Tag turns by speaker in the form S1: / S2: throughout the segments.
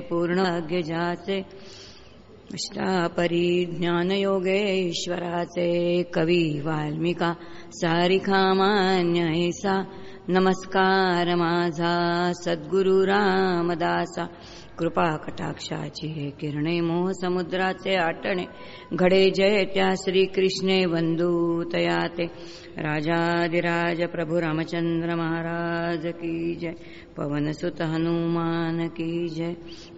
S1: पूर्णज्ञाचे अष्टापरी ज्ञानयोगे ईश्वराचे कवी वाल्मिका सारिखा सा नमस्कार माझा सद्गुरु रामदासा। कृपा कटाक्षाची हे किरणे मोह समुद्राचे आटणे. घडे जय त्या श्रीकृष्णे वंदू तयाते राजाधिराज प्रभु रामचंद्र महाराज की जय. पवनसुत हनुमान की जय.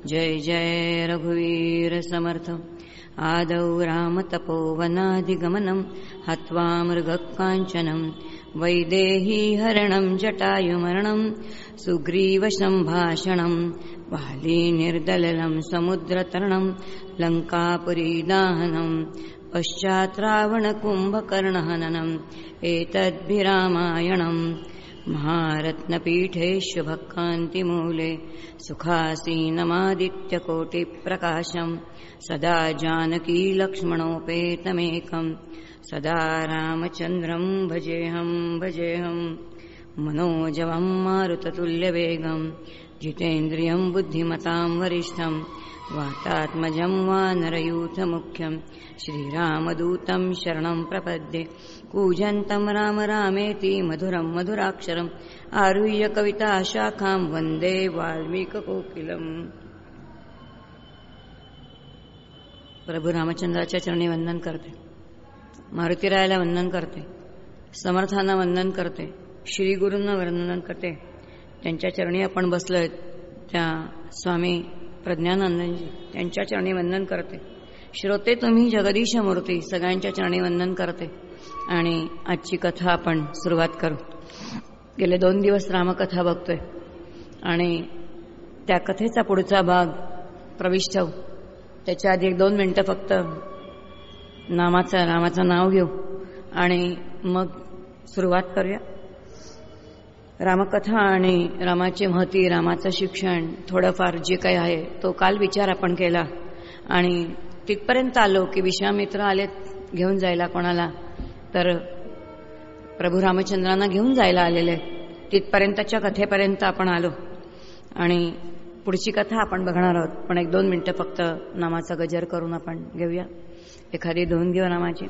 S1: जय जय रघुवीर समर्थ. आदौ रामतपोवनाधिगमनं हत्वा मृगकाञ्चनम् वैदेही हरणं जटायुमरणं. सुग्रीवसम्भाषणम् वाली निर्दललं समुद्रतरणं लङ्कापुरीदाहनं पश्चात् रावणकुम्भकर्णहननम् एतद्भिरामायणम् महारत्नपीठे शुभकान्तिमूले सुखासीनमादित्यकोटिप्रकाशम् सदा जानकी लक्ष्मणोपेतमेकम् सदा रामचन्द्रम् भजेऽहम् भजेऽहम् मनोजवम् मारुततुल्यवेगम् जितेन्द्रियम् बुद्धिमताम् वा नरयूथ वानरयूथमुख्यम् श्रीरामदूतं शरणं प्रपद्ये कूजन्तम् राम रामेति मधुरम् मधुराक्षरम् आरुह्य कविता वन्दे वाल्मीककोकिलम्। प्रभू रामचंद्राच्या चरणी वंदन करते मारुतीरायाला वंदन करते समर्थांना वंदन करते श्री गुरूंना वंदन करते त्यांच्या चरणी आपण बसलोय. त्या स्वामी प्रज्ञानंदनजी त्यांच्या चरणी वंदन करते. श्रोते तुम्ही जगदीश मूर्ती सगळ्यांच्या चरणी वंदन करते. आणि आजची कथा आपण सुरुवात करू. गेले दोन दिवस रामकथा बघतोय. आणि त्या कथेचा पुढचा भाग प्रविष्ट त्याच्या आधी एक दोन मिनटं फक्त नामाचं रामाचं नाव घेऊ. आणि मग सुरुवात करूया. रामकथा आणि रामाची महती रामाचं शिक्षण थोडंफार जे काही आहे तो काल विचार आपण केला. आणि तिथपर्यंत आलो की विश्वामित्र आलेत घेऊन जायला कोणाला. तर प्रभू रामचंद्रांना घेऊन जायला आलेले. तिथपर्यंतच्या कथेपर्यंत आपण आलो. आणि पुढची कथा आपण बघणार आहोत. पण एक दोन मिनटं फक्त नामाचा गजर करून आपण घेऊया. एखादी धुवून घेऊ नामाची.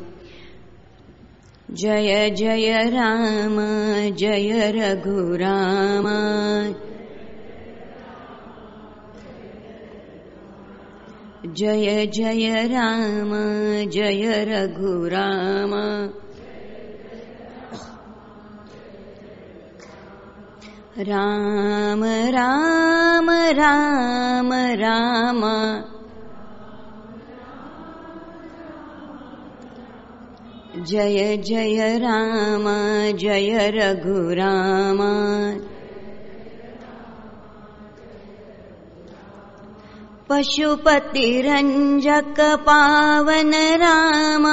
S1: जय जय राम जय रघुराम। जय जय राम जय रघुराम। राम राम राम राम। जय जय राम जय रघुराम। पशुपतिरञ्जक पावन राम।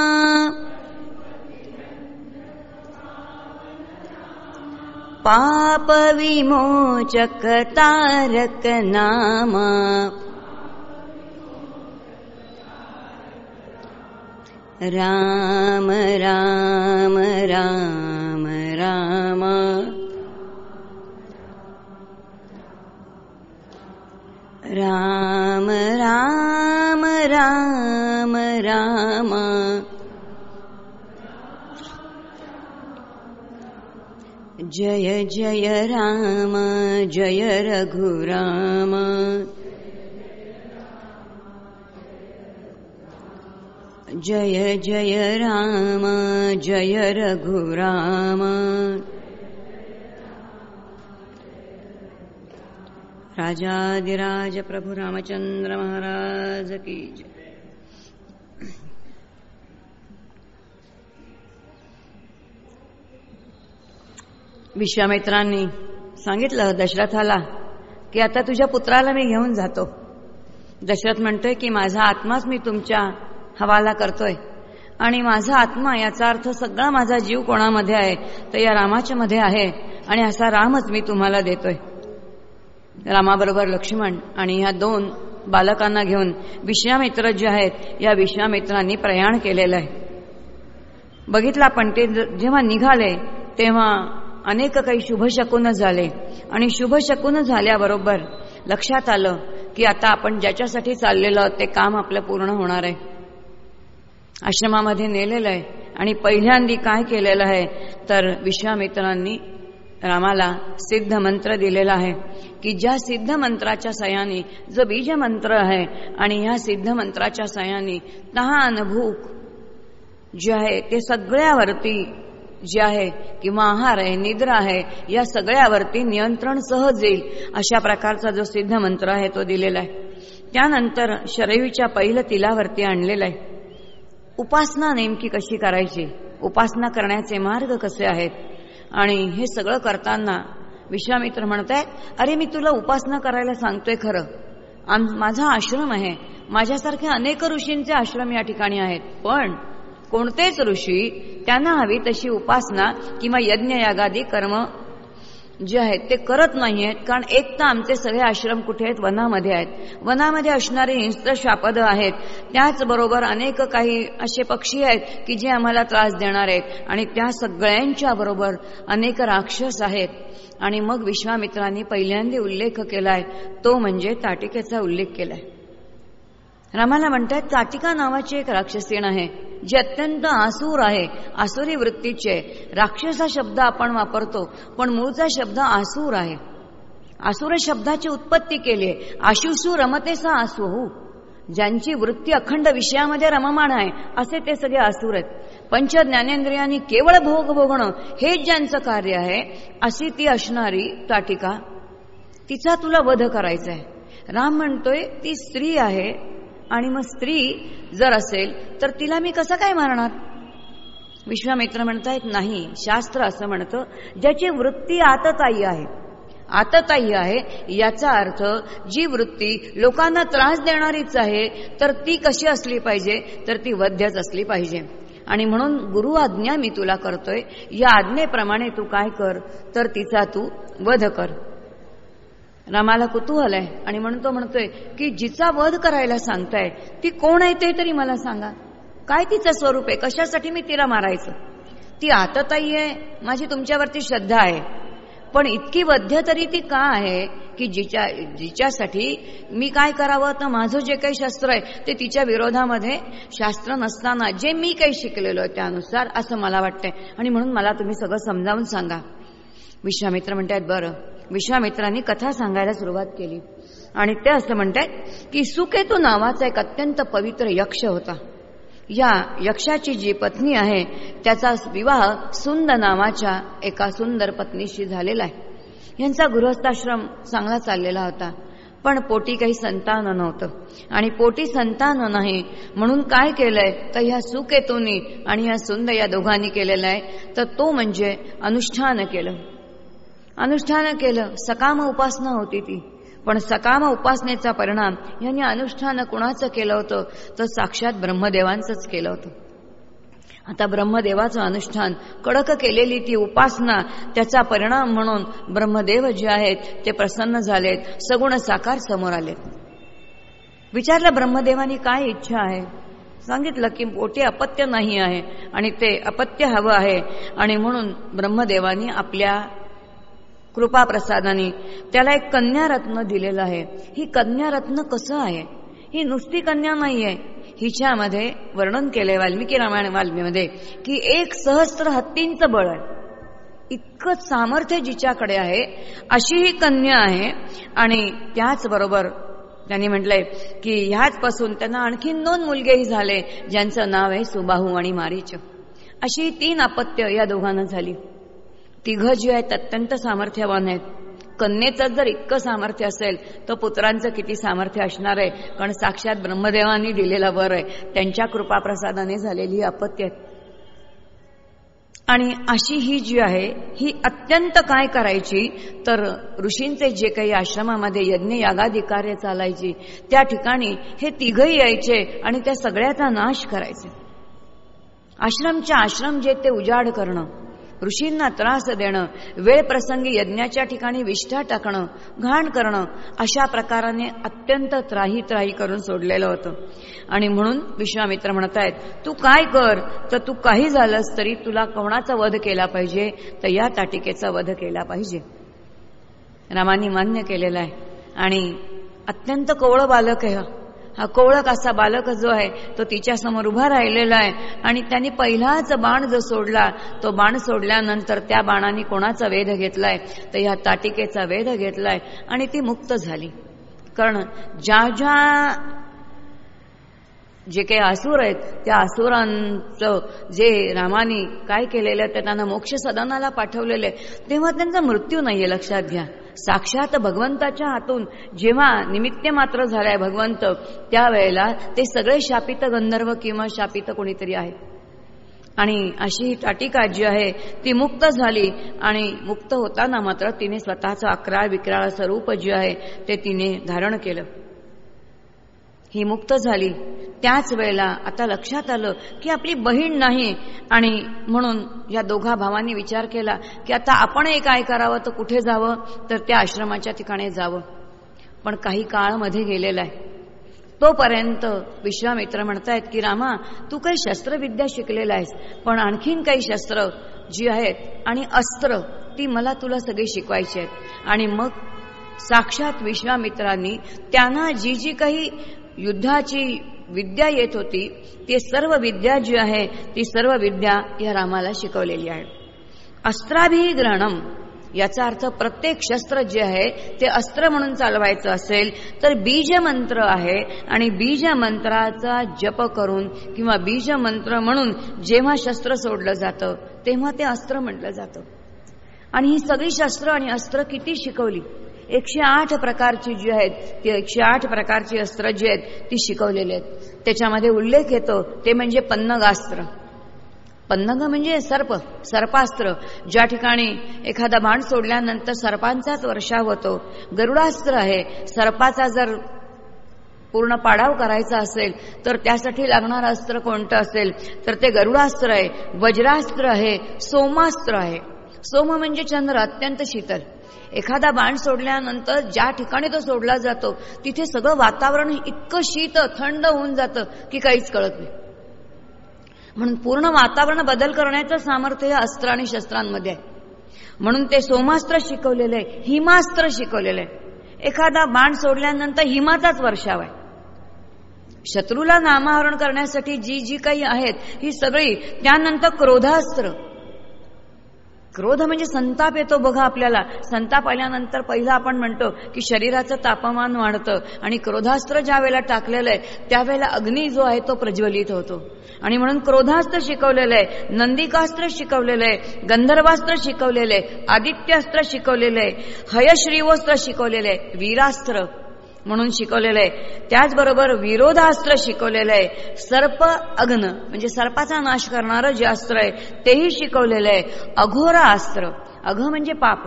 S1: पाप विमोचक तारक नाम राम राम राम राम राम राम राम राम जय जय राम जय रघुराम जय जय राम जय रघुराम। राजाधिराज प्रभु रामचंद्र महाराज की जय। विश्वामित्रांनी सांगितलं दशरथाला की आता तुझ्या पुत्राला मी घेऊन जातो. दशरथ म्हणतोय की माझा आत्माच मी तुमच्या हवाला करतोय. आणि माझा आत्मा याचा अर्थ सगळा माझा जीव कोणामध्ये आहे? तर या रामाच्या मध्ये आहे. आणि असा रामच मी तुम्हाला देतोय. रामाबरोबर लक्ष्मण आणि ह्या दोन बालकांना घेऊन विश्वामित्र जे आहेत या विश्वामित्रांनी प्रयाण केलेलं आहे. बघितलं आपण ते जेव्हा निघाले तेव्हा अनेक काही शुभशकून झाले. आणि शुभशकून झाल्याबरोबर लक्षात आलं की आता आपण ज्याच्यासाठी चाललेलं ते काम आपलं पूर्ण होणार आहे. आश्रमामध्ये नेलेलं आहे. आणि पहिल्यांदी काय केलेलं आहे? तर विश्वामित्रांनी रामाला सिद्ध मंत्र दिलेला आहे की ज्या सिद्ध मंत्राच्या सहाय्याने जो बीज मंत्र आहे आणि ह्या सिद्ध मंत्राच्या सहाय्याने तहान भूक जे आहे ते सगळ्यावरती जे आहे किंवा आहार आहे निद्रा आहे या सगळ्यावरती नियंत्रण सहज येईल अशा प्रकारचा जो सिद्ध मंत्र आहे तो दिलेला आहे. त्यानंतर शरयूच्या पहिलं तिलावरती आणलेला आहे. उपासना नेमकी कशी करायची? उपासना करण्याचे मार्ग कसे आहेत? आणि हे सगळं करताना विश्वामित्र म्हणतायत अरे मी तुला उपासना करायला सांगतोय खरं. आम माझा आश्रम आहे. माझ्यासारखे अनेक ऋषींचे आश्रम या ठिकाणी आहेत. पण कोणतेच ऋषी त्यांना हवी तशी उपासना किंवा यज्ञ यागादी कर्म जे आहेत ते करत नाही आहेत कारण एक तर आमचे सगळे आश्रम कुठे आहेत? वनामध्ये आहेत. वनामध्ये असणारे हिंस्त्र शापद आहेत. त्याचबरोबर अनेक काही असे पक्षी आहेत की जे आम्हाला त्रास देणार आहेत. आणि त्या सगळ्यांच्या बरोबर अनेक राक्षस आहेत. आणि मग विश्वामित्रांनी पहिल्यांदा उल्लेख केलाय तो म्हणजे ताटिकेचा उल्लेख केलाय. रामाला म्हणतात चाटिका नावाची एक राक्षसीण आहे जे अत्यंत आसूर आहे आसुरी वृत्तीचे राक्षस हा शब्द आपण वापरतो पण मूळचा शब्द आसूर आहे. आसुर शब्दाची उत्पत्ती केली आहे. आशुसू रमतेसा आसू हो ज्यांची वृत्ती अखंड विषयामध्ये रममाण आहे असे ते सगळे आसूर आहेत. पंच ज्ञानेंद्रियांनी केवळ भोग भोगणं हेच ज्यांचं कार्य आहे अशी ती असणारी ताटिका तिचा तुला वध करायचा आहे. राम म्हणतोय ती स्त्री आहे आणि मग स्त्री जर असेल तर तिला मी कसं काय मारणार? विश्वामित्र म्हणतायत नाही शास्त्र असं म्हणतं ज्याची वृत्ती आतताई आहे. आतताई आहे याचा अर्थ जी वृत्ती लोकांना त्रास देणारीच आहे तर ती कशी असली पाहिजे? तर ती वध्यच असली पाहिजे. आणि म्हणून गुरु आज्ञा मी तुला करतोय या आज्ञेप्रमाणे तू काय कर? तर तिचा तू वध कर. रामाला कुतूहल आहे. आणि म्हणून तो म्हणतोय की जिचा वध करायला सांगताय ती कोण आहे ते तरी मला सांगा. काय तिचं स्वरूप आहे? कशासाठी मी तिला मारायचं? ती आतताई आहे माझी तुमच्यावरती श्रद्धा आहे. पण इतकी वध्य तरी ती का आहे की जिच्या जिच्यासाठी मी काय करावं? तर माझं जे काही शास्त्र आहे ते तिच्या विरोधामध्ये शास्त्र नसताना जे मी काही शिकलेलो आहे त्यानुसार असं मला वाटतंय. आणि म्हणून मला तुम्ही सगळं समजावून सांगा. विश्वामित्र म्हणतात बरं विश्वामित्रांनी कथा सांगायला सुरुवात केली. आणि ते असं म्हणतात की सुकेतू नावाचा एक अत्यंत पवित्र यक्ष होता. या यक्षाची जी पत्नी आहे त्याचा विवाह सुंद नावाच्या एका सुंदर पत्नीशी झालेला आहे. यांचा गृहस्थाश्रम चांगला चाललेला होता पण पोटी काही संतान नव्हतं. आणि पोटी संतान नाही म्हणून काय केलंय? तर ह्या सुकेतूनी आणि ह्या सुंद या दोघांनी केलेलं आहे. तर तो म्हणजे अनुष्ठान केलं. अनुष्ठान केलं. सकाम उपासना होती ती. पण सकाम उपासनेचा परिणाम यांनी अनुष्ठान कुणाचं केलं होतं? तर साक्षात ब्रह्मदेवांचंच केलं होतं. आता ब्रह्मदेवाचं अनुष्ठान कडक केलेली ती उपासना त्याचा परिणाम म्हणून ब्रह्मदेव जे आहेत ते प्रसन्न झालेत सगुण साकार समोर आलेत. विचारलं ब्रह्मदेवानी काय इच्छा आहे? सांगितलं की पोटी अपत्य नाही आहे आणि ते अपत्य हवं आहे आणि म्हणून ब्रह्मदेवानी आपल्या कृपाप्रसादाने त्याला एक कन्यारत्न दिलेलं आहे. ही कन्यारत्न कसं आहे? ही नुसती कन्या नाही आहे हिच्यामध्ये वर्णन केलंय वाल्मिकी रामायण वाल्मीमध्ये की एक सहस्त्र हत्तींचं बळ आहे. इतकं सामर्थ्य जिच्याकडे आहे अशी ही कन्या आहे. आणि त्याचबरोबर त्यांनी म्हटलंय की ह्याचपासून त्यांना आणखीन दोन मुलगेही झाले ज्यांचं नाव आहे सुबाहू आणि मारीच. अशी तीन अपत्य या दोघांना झाली. तिघं जी आहेत अत्यंत सामर्थ्यवान आहेत. कन्येचं जर इतकं सामर्थ्य असेल तर पुत्रांचं किती सामर्थ्य असणार आहे? कारण साक्षात ब्रह्मदेवांनी दिलेला वर आहे. त्यांच्या कृपाप्रसादाने झालेली ही अपत्य आहे. आणि अशी ही जी आहे ही अत्यंत काय करायची? तर ऋषींचे जे काही आश्रमामध्ये यज्ञ यागादी कार्य चालायची त्या ठिकाणी हे तिघही यायचे आणि त्या सगळ्याचा नाश करायचे. आश्रमच्या आश्रम जे ते उजाड करणं. ऋषींना त्रास देणं वेळ प्रसंगी यज्ञाच्या ठिकाणी विष्ठा टाकणं घाण करणं अशा प्रकाराने अत्यंत त्राही त्राही करून सोडलेलं होतं. आणि म्हणून विश्वामित्र म्हणतायत तू काय कर? तर तू काही झालंस तरी तुला कोणाचा वध केला पाहिजे? तर या ताटिकेचा वध केला पाहिजे. रामानी मान्य केलेला आहे. आणि अत्यंत कोवळं बालक आहे हा कोवळक असा बालक जो आहे तो तिच्या समोर उभा राहिलेला आहे. आणि त्यांनी पहिलाच बाण जो सोडला तो बाण सोडल्यानंतर त्या बाणाने कोणाचा वेध घेतलाय? तर ह्या ताटिकेचा वेध घेतलाय आणि ती मुक्त झाली. कारण ज्या ज्या जे काही आसूर आहेत त्या आसुरांचं जे रामाने काय केलेलं आहे ते त्यांना मोक्ष सदनाला पाठवलेलं आहे. तेव्हा त्यांचा मृत्यू नाहीये लक्षात घ्या. साक्षात भगवंताच्या हातून जेव्हा निमित्त मात्र झालाय भगवंत त्यावेळेला ते सगळे शापित गंधर्व किंवा शापित कोणीतरी आहे आणि अशी ही टाटिका जी आहे ती मुक्त झाली आणि मुक्त होताना मात्र तिने स्वतःचं अकराळ विक्राळ स्वरूप जे आहे ते तिने धारण केलं. ही मुक्त झाली. त्याच वेळेला आता लक्षात आलं की आपली बहीण नाही. आणि म्हणून या दोघा भावांनी विचार केला की आता आपणही काय करावं तर कुठे जावं? तर त्या आश्रमाच्या ठिकाणी जावं. पण काही काळमध्ये गेलेला आहे. तोपर्यंत विश्वामित्र म्हणतायत की रामा तू काही शस्त्रविद्या शिकलेला आहेस. पण आणखीन काही शस्त्र जी आहेत आणि अस्त्र ती मला तुला सगळी शिकवायची आहेत. आणि मग साक्षात विश्वामित्रांनी त्यांना जी जी काही युद्धाची विद्या येत होती ती सर्व विद्या जी आहे ती सर्व विद्या या रामाला शिकवलेली आहे. अस्त्राभिग्रहणम याचा अर्थ प्रत्येक शस्त्र जे आहे ते अस्त्र म्हणून चालवायचं असेल तर बीज मंत्र आहे आणि बीज मंत्राचा जप करून किंवा बीज मंत्र म्हणून जेव्हा शस्त्र सोडलं जातं तेव्हा ते अस्त्र म्हटलं जातं. आणि ही सगळी शस्त्र आणि अस्त्र किती शिकवली? एकशे आठ प्रकारची जी आहेत ती एकशे आठ प्रकारची अस्त्र जी आहेत ती शिकवलेली आहेत. त्याच्यामध्ये उल्लेख येतो ते म्हणजे पन्नगास्त्र. पन्नग म्हणजे सर्प सर्पास्त्र. ज्या ठिकाणी एखादा बाण सोडल्यानंतर सर्पांचाच वर्षाव होतो. गरुडास्त्र आहे. सर्पाचा जर पूर्ण पाडाव करायचा असेल तर त्यासाठी लागणारं अस्त्र कोणतं असेल? तर ते गरुडास्त्र आहे. वज्रास्त्र आहे. सोमास्त्र आहे. सोम म्हणजे चंद्र अत्यंत शीतल. एखादा बाण सोडल्यानंतर ज्या ठिकाणी तो सोडला जातो तिथे सगळं वातावरण इतकं शीत थंड होऊन जातं की काहीच कळत नाही. म्हणून पूर्ण वातावरण बदल करण्याचं सामर्थ्य हे अस्त्र आणि शस्त्रांमध्ये आहे. म्हणून ते सोमास्त्र शिकवलेलं आहे हिमास्त्र शिकवलेलं आहे. एखादा बाण सोडल्यानंतर हिमाचाच वर्षाव आहे. शत्रूला नामहरण करण्यासाठी जी जी काही आहेत ही सगळी त्यानंतर क्रोधास्त्र. क्रोध म्हणजे संताप येतो बघा आपल्याला. संताप आल्यानंतर पहिलं आपण म्हणतो की शरीराचं तापमान वाढतं आणि क्रोधास्त्र ज्या वेळेला टाकलेलं आहे त्यावेळेला अग्नी जो आहे तो प्रज्वलित होतो. आणि म्हणून क्रोधास्त्र शिकवलेलं आहे नंदिकास्त्र शिकवलेलं आहे गंधर्वास्त्र शिकवलेलं आहे आदित्यास्त्र शिकवलेलं आहे हयश्रीवस्त्र शिकवलेलं आहे वीरास्त्र. म्हणून शिकवलेलं आहे त्याचबरोबर विरोधास्त्र शिकवलेलं आहे सर्प अग्न म्हणजे सर्पाचा नाश करणारं जे अस्त्र आहे तेही शिकवलेलं आहे अघोरा अस्त्र. अघ म्हणजे पाप.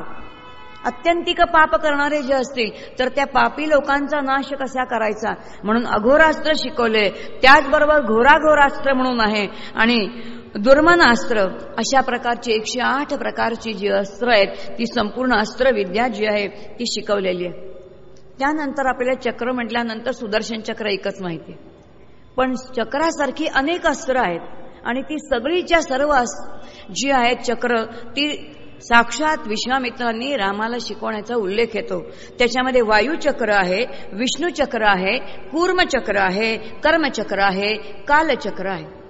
S1: अत्यंतिक पाप करणारे जे असतील तर त्या पापी लोकांचा नाश कसा करायचा? म्हणून अघोरास्त्र शिकवले त्याचबरोबर घोराघोरास्त्र म्हणून आहे. आणि दुर्मनास्त्र अशा प्रकारची एकशे आठ प्रकारची जी अस्त्र आहेत ती संपूर्ण अस्त्रविद्या जी आहे ती शिकवलेली आहे. त्यानंतर आपल्याला चक्र म्हटल्यानंतर सुदर्शन चक्र एकच माहिती पण चक्रासारखी अनेक अस्त्र आहेत आणि ती सगळीच्या सर्व जी आहेत चक्र ती साक्षात विश्वामित्रांनी रामाला शिकवण्याचा उल्लेख येतो. त्याच्यामध्ये वायुचक्र आहे विष्णूचक्र आहे कूर्मचक्र आहे कर्मचक्र आहे कालचक्र आहे.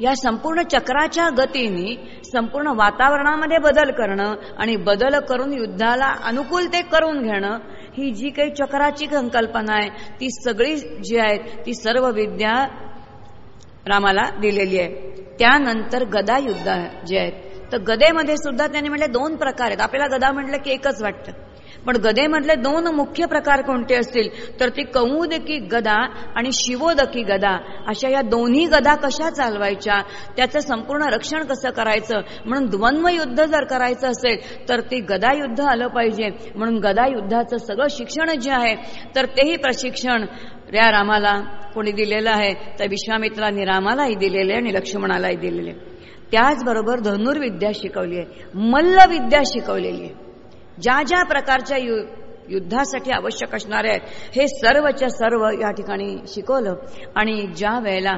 S1: या संपूर्ण चक्राच्या गतीने संपूर्ण वातावरणामध्ये बदल करणं आणि बदल करून युद्धाला अनुकूल ते करून घेणं ही जी काही चक्राची संकल्पना आहे ती सगळी जी आहेत ती सर्व विद्या रामाला दिलेली आहे. त्यानंतर गदा युद्ध जे आहेत तर गदेमध्ये सुद्धा त्यांनी म्हटले दोन प्रकार आहेत. आपल्याला गदा म्हटलं की एकच वाटतं. पण गदेमधले दोन मुख्य प्रकार कोणते असतील? तर ती कौमुदकी गदा आणि शिवोदकी गदा. अशा या दोन्ही गदा कशा चालवायच्या? त्याचं संपूर्ण रक्षण कसं करायचं? म्हणून द्वंद्व युद्ध जर करायचं असेल तर ती गदा युद्ध आलं पाहिजे. म्हणून गदा युद्धाचं सगळं शिक्षण जे आहे तर तेही प्रशिक्षण. या रामाला कोणी दिलेलं आहे तर विश्वामित्रांनी रामालाही दिलेले आणि लक्ष्मणालाही दिलेले. त्याचबरोबर धनुर्विद्या शिकवली आहे मल्लविद्या शिकवलेली आहे. ज्या ज्या प्रकारच्या यु युद्धासाठी आवश्यक असणारे आहेत हे सर्वच्या सर्व या ठिकाणी शिकवलं. आणि ज्या वेळेला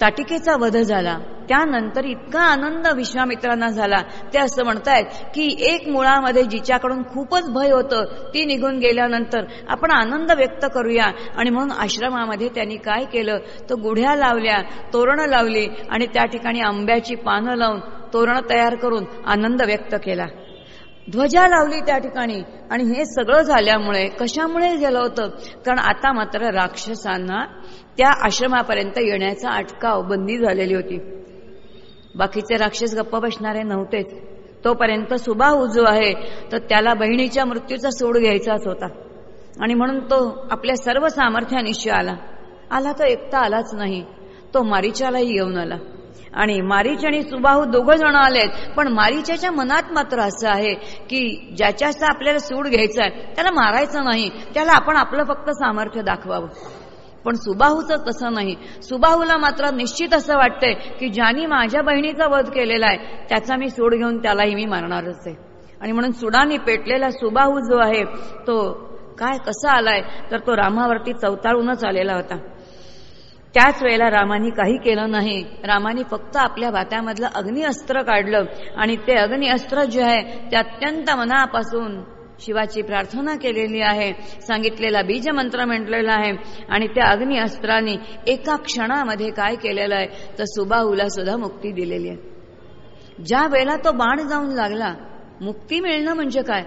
S1: ताटिकेचा वध झाला त्यानंतर इतका आनंद विश्वामित्रांना झाला ते असं म्हणतायत की एक मुळामध्ये जिच्याकडून खूपच भय होतं ती निघून गेल्यानंतर आपण आनंद व्यक्त करूया. आणि म्हणून आश्रमामध्ये त्यांनी काय केलं? तर गुढ्या लावल्या तोरणं लावली आणि त्या ठिकाणी आंब्याची पानं लावून तोरण तयार करून आनंद व्यक्त केला. ध्वजा लावली त्या ठिकाणी आणि हे सगळं झाल्यामुळे कशामुळे झालं होतं? कारण आता मात्र राक्षसांना त्या आश्रमापर्यंत येण्याचा अटकाव बंदी झालेली होती. बाकीचे राक्षस गप्प बसणारे नव्हतेच. तोपर्यंत सुबा उजू आहे तर त्याला बहिणीच्या मृत्यूचा सोड घ्यायचाच होता. आणि म्हणून तो आपल्या सर्व सामर्थ्यानिशी आला. आला तो एकटा आलाच नाही. तो मारीच्यालाही येऊन आला. आणि मारीच आणि सुबाहू दोघं जण आलेत. पण मारीच्याच्या मनात मात्र असं आहे की ज्याच्या आपल्याला सूड घ्यायचा आहे त्याला मारायचं नाही. त्याला आपण आपलं फक्त सामर्थ्य दाखवावं. पण सुबाहूचं तसं नाही. सुबाहूला मात्र निश्चित असं वाटतंय की ज्यानी माझ्या बहिणीचा वध केलेला आहे त्याचा मी सूड घेऊन त्यालाही मी मारणारच आहे. आणि म्हणून सुडानी पेटलेला सुबाहू जो आहे तो काय कसा आलाय तर तो रामावरती चवताळूनच आलेला होता. त्याच वेळेला रामानी काही केलं नाही. रामानी फक्त आपल्या भात्यामधलं अग्निअस्त्र काढलं. आणि ते अग्निअस्त्र जे आहे ते अत्यंत मनापासून शिवाची प्रार्थना केलेली आहे. सांगितलेला बीज मंत्र म्हटलेला आहे. आणि त्या अग्निअस्त्राने एका क्षणामध्ये काय केलेलं आहे तर सुबाहूला सुद्धा मुक्ती दिलेली आहे. ज्या वेळेला तो बाण जाऊन लागला मुक्ती मिळणं म्हणजे काय?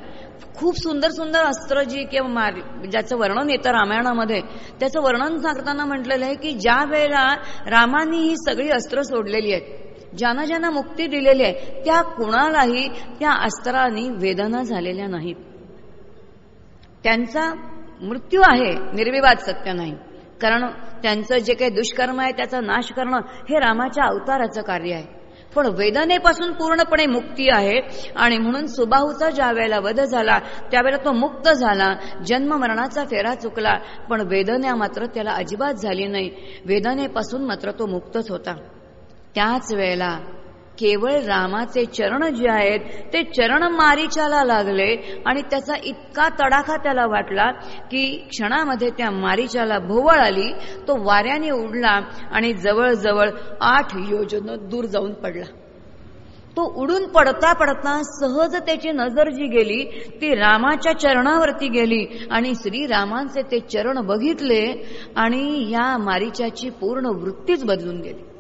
S1: खूप सुंदर सुंदर अस्त्र जी किंवा मार ज्याचं वर्णन येतं रामायणामध्ये त्याचं वर्णन सांगताना म्हटलेलं आहे की ज्या वेळेला रामानी ही सगळी अस्त्र सोडलेली आहेत ज्यांना ज्यांना मुक्ती दिलेली आहे त्या कुणालाही त्या अस्त्रांनी वेदना झालेल्या नाहीत. त्यांचा मृत्यू आहे निर्विवाद सत्य नाही. कारण त्यांचं जे काही दुष्कर्म आहे त्याचा नाश करणं हे रामाच्या अवताराचं कार्य आहे. पण वेदनेपासून पूर्णपणे मुक्ती आहे. आणि म्हणून सुबाहूचा ज्या वेळेला वध झाला त्यावेळेला तो मुक्त झाला. जन्म मरणाचा फेरा चुकला पण वेदना मात्र त्याला अजिबात झाली नाही. वेदनेपासून मात्र तो मुक्तच होता. त्याच वेळेला केवळ रामाचे चरण जे आहेत ते चरण मारीच्याला लागले आणि त्याचा इतका तडाखा त्याला वाटला की क्षणामध्ये त्या मारीच्याला भोवळ आली तो वाऱ्याने उडला आणि जवळजवळ आठ योजन दूर जाऊन पडला. तो उडून पडता पडता सहज त्याची नजर जी गेली ती रामाच्या चरणावरती गेली आणि श्रीरामांचे ते चरण बघितले आणि या मारीच्याची पूर्ण वृत्तीच बदलून गेली.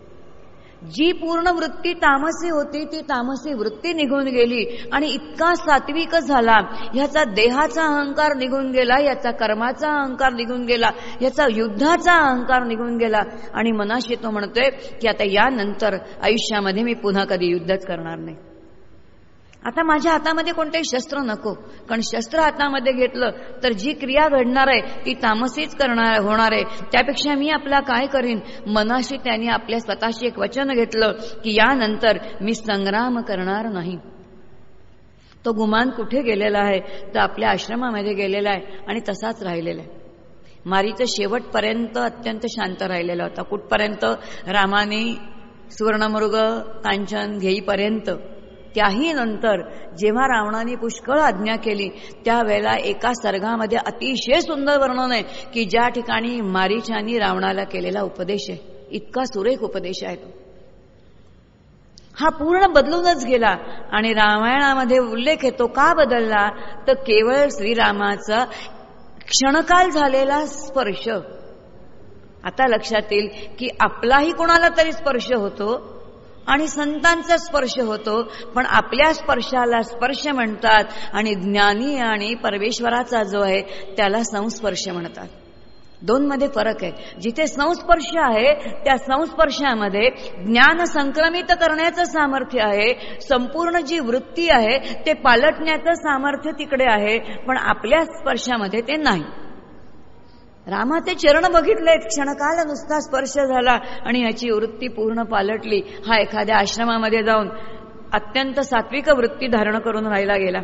S1: जी पूर्ण वृत्ती तामसी होती ती तामसी वृत्ती निघून गेली आणि इतका सात्विक झाला. ह्याचा देहाचा अहंकार निघून गेला याचा कर्माचा अहंकार निघून गेला याचा युद्धाचा अहंकार निघून गेला. आणि मनाशी तो म्हणतोय की आता यानंतर आयुष्यामध्ये मी पुन्हा कधी युद्धच करणार नाही. आता माझ्या हातामध्ये कोणतेही शस्त्र नको. कारण शस्त्र हातामध्ये घेतलं तर जी क्रिया घडणार आहे ती तामसीच करणार होणार आहे. त्यापेक्षा मी आपला काय करीन? मनाशी त्यांनी आपल्या स्वतःशी एक वचन घेतलं की यानंतर मी संग्राम करणार नाही. तो गुमान कुठे गेलेला आहे? तर आपल्या आश्रमामध्ये गेलेला आहे आणि तसाच राहिलेला आहे. मारीचं शेवटपर्यंत अत्यंत शांत राहिलेला होता. कुठपर्यंत? रामाने सुवर्णमृग कांचन घेईपर्यंत. त्याही नंतर जेव्हा रावणाने पुष्कळ आज्ञा केली त्यावेळेला एका सर्गामध्ये अतिशय सुंदर वर्णन आहे की ज्या ठिकाणी मारीचानी रावणाला केलेला उपदेश आहे इतका सुरेख उपदेश आहे तो. हा पूर्ण बदलूनच गेला आणि रामायणामध्ये उल्लेख येतो का बदलला? तर केवळ श्रीरामाचा क्षणकाल झालेला स्पर्श. आता लक्षात येईल की आपलाही कोणाला तरी स्पर्श होतो आणि संतांचा स्पर्श होतो पण आपल्या स्पर्शाला स्पर्श म्हणतात आणि ज्ञानी आणि परमेश्वराचा जो आहे त्याला संस्पर्श म्हणतात. दोन मध्ये फरक आहे. जिथे संस्पर्श आहे त्या संस्पर्शामध्ये ज्ञान संक्रमित करण्याचं सामर्थ्य आहे संपूर्ण जी वृत्ती आहे ते पालटण्याचं सामर्थ्य तिकडे आहे पण आपल्या स्पर्शामध्ये ते नाही. रामाचे चरण बघितले. क्षणकाल नुसता स्पर्श झाला आणि याची वृत्ती पूर्ण पालटली. हा एखाद्या आश्रमामध्ये जाऊन अत्यंत सात्विक वृत्ती धारण करून राहिला गेला.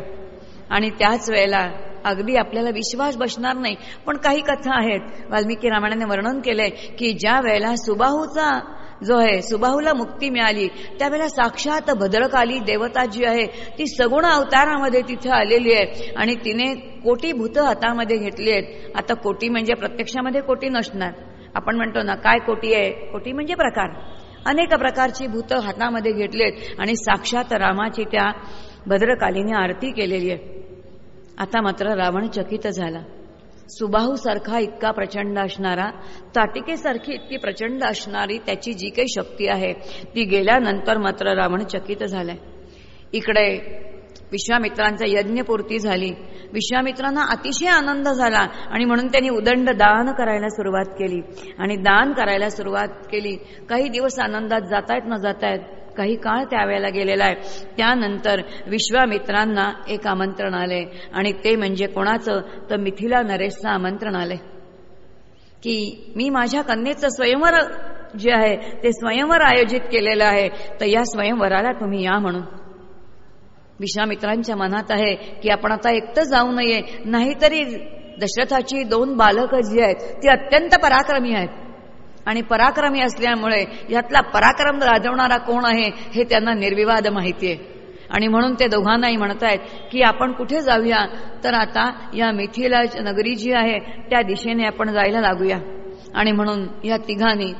S1: आणि त्याच वेळेला अगदी आपल्याला विश्वास बसणार नाही. पण काही कथा आहेत. वाल्मिकी रामायणाने वर्णन केलंय की ज्या वेळेला सुबाहूचा जो आहे सुबाहूला मुक्ती मिळाली. त्यावेळेला साक्षात भद्रकाली देवता जी आहे. ती सगुण अवतारामध्ये तिथे आलेली आहे. आणि तिने कोटी भूत हातामध्ये घेतली आहेत. आता कोटी म्हणजे प्रत्यक्षामध्ये कोटी नसणार. आपण म्हणतो ना काय कोटी आहे? कोटी म्हणजे प्रकार. अनेक प्रकारची भूत हातामध्ये घेतलेत आणि साक्षात रामाची त्या भद्रकालीने आरती केलेली आहे. आता मात्र रावण चकित झाला. सुबाहूसारखा इतका प्रचंड असणारा ताटिकेसारखी इतकी प्रचंड असणारी त्याची जी काही शक्ती आहे ती गेल्यानंतर मात्र रावण चकित झालाय. इकडे विश्वामित्रांचा यज्ञपूर्ती झाली. विश्वामित्रांना अतिशय आनंद झाला आणि म्हणून त्यांनी उदंड दान करायला सुरुवात केली. आणि दान करायला सुरुवात केली. काही दिवस आनंदात जातायत न जातायत काही काळ त्यावेळेला गेलेला आहे. त्यानंतर विश्वामित्रांना एक आमंत्रण आले. आणि ते म्हणजे कोणाचं? तर मिथिला नरेशचं आमंत्रण आले. की मी माझ्या कन्येचं स्वयंवर जे आहे ते स्वयंवर आयोजित केलेलं आहे. तर या स्वयंवराला तुम्ही या म्हणून. विश्वामित्रांच्या मनात आहे की आपण आता एकटं जाऊ नये. नाहीतरी दशरथाची दोन बालकं जी आहेत ती अत्यंत पराक्रमी आहेत. आणि पराक्रमी असल्यामुळे यातला पराक्रम गाजवणारा कोण आहे हे त्यांना निर्विवाद माहिती आहे आणि म्हणून ते दोघांनाही म्हणतायत की आपण कुठे जाऊया? तर आता या मिथिला नगरी जी आहे त्या दिशेने आपण जायला लागूया. आणि म्हणून या तिघांनी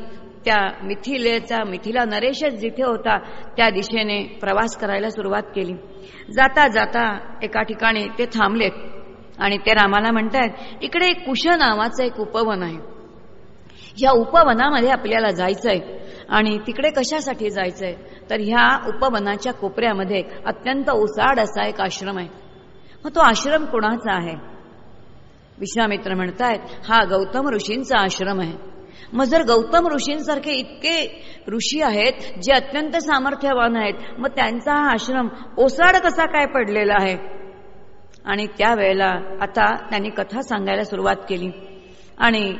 S1: त्या मिथिलेचा मिथिला नरेशच जिथे होता त्या दिशेने प्रवास करायला सुरुवात केली. जाता जाता एका ठिकाणी ते थांबलेत. आणि ते रामाला म्हणतायत इकडे कुश नावाचं एक उपवन आहे. या उपवनामध्ये आपल्याला जायचंय आणि तिकडे कशासाठी जायचंय तर ह्या उपवनाच्या कोपऱ्यामध्ये अत्यंत ओसाड असा एक आश्रम आहे. मग तो आश्रम कोणाचा आहे? विश्वामित्र म्हणतायत हा गौतम ऋषींचा आश्रम आहे. मग जर गौतम ऋषींसारखे इतके ऋषी आहेत जे अत्यंत सामर्थ्यवान आहेत मग त्यांचा हा आश्रम ओसाड कसा काय पडलेला आहे? आणि त्यावेळेला आता त्यांनी कथा सांगायला सुरुवात केली. आणि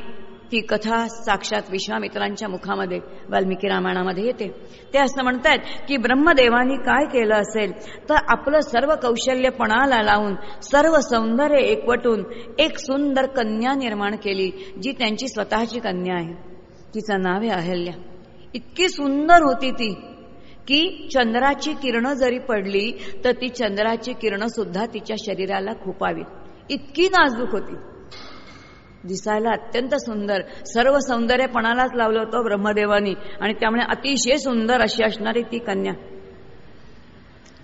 S1: ती कथा साक्षात विश्वामित्रांच्या मुखामध्ये वाल्मिकी रामायणामध्ये येते. ते असं म्हणतायत की ब्रह्मदेवानी काय केलं असेल तर आपलं सर्व कौशल्यपणाला लावून सर्व सौंदर्य एकवटून एक सुंदर कन्या निर्माण केली जी त्यांची स्वतःची कन्या आहे. तिचं नाव आहे अहल्या. इतकी सुंदर होती ती की चंद्राची किरणं जरी पडली तर ती चंद्राची किरणं सुद्धा तिच्या शरीराला खुपावी इतकी नाजूक होती. दिसायला अत्यंत सुंदर. सर्व सौंदर्यपणालाच लावलं होतं ब्रह्मदेवानी. आणि त्यामुळे अतिशय सुंदर अशी असणारी ती कन्या.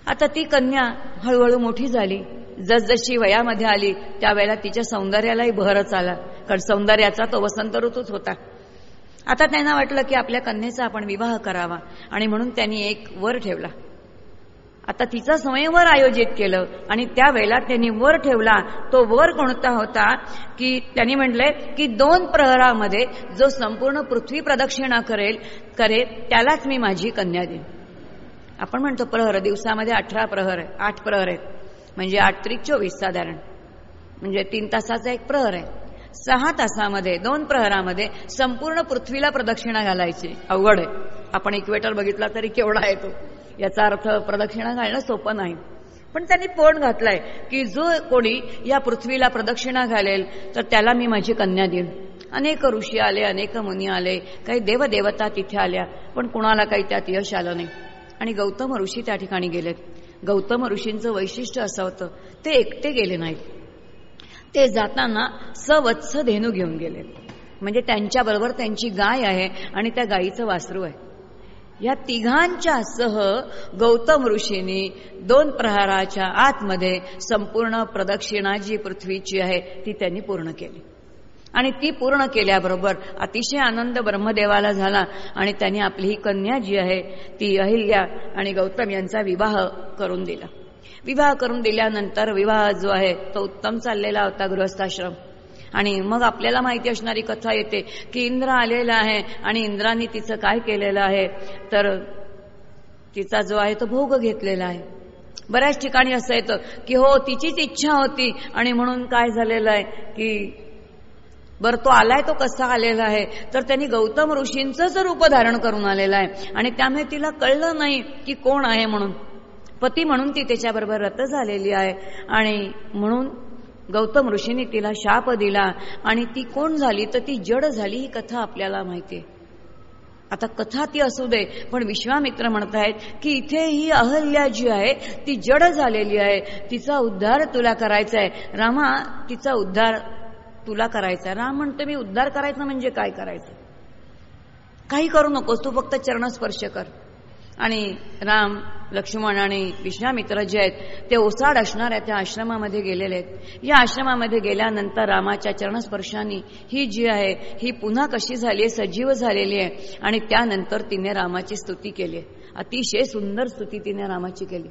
S1: आता ती कन्या हळूहळू मोठी झाली. जसजशी वयामध्ये आली त्यावेळेला तिच्या सौंदर्यालाही भरच आला. कारण सौंदर्याचा तो वसंत ऋतूच होता. आता त्यांना वाटलं की आपल्या कन्येचा आपण विवाह करावा. आणि म्हणून त्यांनी एक वर ठेवला. आता तिचा स्वयंवर आयोजित केलं. आणि त्यावेळेला त्यांनी वर ठेवला. तो वर कोणता होता? की त्यांनी म्हटलंय की दोन प्रहरामध्ये जो संपूर्ण पृथ्वी प्रदक्षिणा करेल करेल त्यालाच मी माझी कन्या देईन. आपण म्हणतो प्रहर दिवसामध्ये अठरा प्रहर आहे आठ प्रहर आहेत. म्हणजे आठ त्रिक चोवीस साधारण. म्हणजे तीन तासाचा एक प्रहर आहे. सहा तासामध्ये दोन प्रहरामध्ये संपूर्ण पृथ्वीला प्रदक्षिणा घालायची. अवघड आहे. आपण इक्वेटर बघितला तरी केवढा आहे तो. याचा अर्थ प्रदक्षिणा घालणं सोपं नाही. पण त्यांनी पोट घातलाय की जो कोणी या पृथ्वीला प्रदक्षिणा घालेल तर त्याला मी माझी कन्या देईन. अनेक ऋषी आले अनेक मुनी आले काही देवदेवता तिथे आल्या पण कुणाला काही त्यात यश आलं नाही. आणि गौतम ऋषी त्या ठिकाणी गेलेत. गौतम ऋषींचं वैशिष्ट्य असं होतं ते एकटे गेले नाहीत. ते जाताना सवत्स धेनू घेऊन गेले म्हणजे त्यांच्याबरोबर त्यांची गाय आहे आणि त्या गायीचं वासरू आहे. या तिघांच्या सह गौतम ऋषींनी दोन प्रहाराच्या आतमध्ये संपूर्ण प्रदक्षिणा जी पृथ्वीची आहे ती त्यांनी पूर्ण केली. आणि ती पूर्ण केल्याबरोबर अतिशय आनंद ब्रह्मदेवाला झाला आणि त्यांनी आपली ही कन्या जी आहे ती अहिल्या आणि गौतम यांचा विवाह करून दिला. विवाह करून दिल्यानंतर विवाह जो आहे तो उत्तम चाललेला होता गृहस्थाश्रम. आणि मग आपल्याला माहिती असणारी कथा येते की इंद्र आलेला आहे आणि इंद्राने तिचं काय केलेलं आहे. तर तिचा जो आहे तो भोग घेतलेला आहे. बऱ्याच ठिकाणी असं येतं की हो तिचीच इच्छा होती आणि म्हणून काय झालेलं आहे की बरं तो आलाय तो कसा आलेला आहे? तर त्यांनी गौतम ऋषींचं रूप धारण करून आलेला आहे आणि त्यामुळे तिला कळलं नाही की कोण आहे म्हणून. पती म्हणून ती त्याच्याबरोबर रत झालेली आहे आणि म्हणून गौतम ऋषीने तिला शाप दिला आणि ती कोण झाली तर ती जड झाली ही कथा आपल्याला माहिती आता कथा ती असू दे पण विश्वामित्र म्हणतायत की इथे ही अहल्या जी आहे ती जड झालेली आहे तिचा उद्धार तुला करायचा आहे. रामा तिचा उद्धार तुला करायचा राम म्हणतो मी उद्धार करायचा म्हणजे काय करायचं? काही करू नकोस तू फक्त चरणस्पर्श कर. आणि राम लक्ष्मण आणि विश्वामित्र जे आहेत ते ओसाड असणाऱ्या त्या आश्रमामध्ये गेलेले आहेत. या आश्रमामध्ये गेल्यानंतर रामाच्या चरणस्पर्शाने ही जी आहे ही पुन्हा कशी झाली आहे सजीव झालेली आहे. आणि त्यानंतर तिने रामाची स्तुती केली अतिशय सुंदर स्तुती तिने रामाची केली.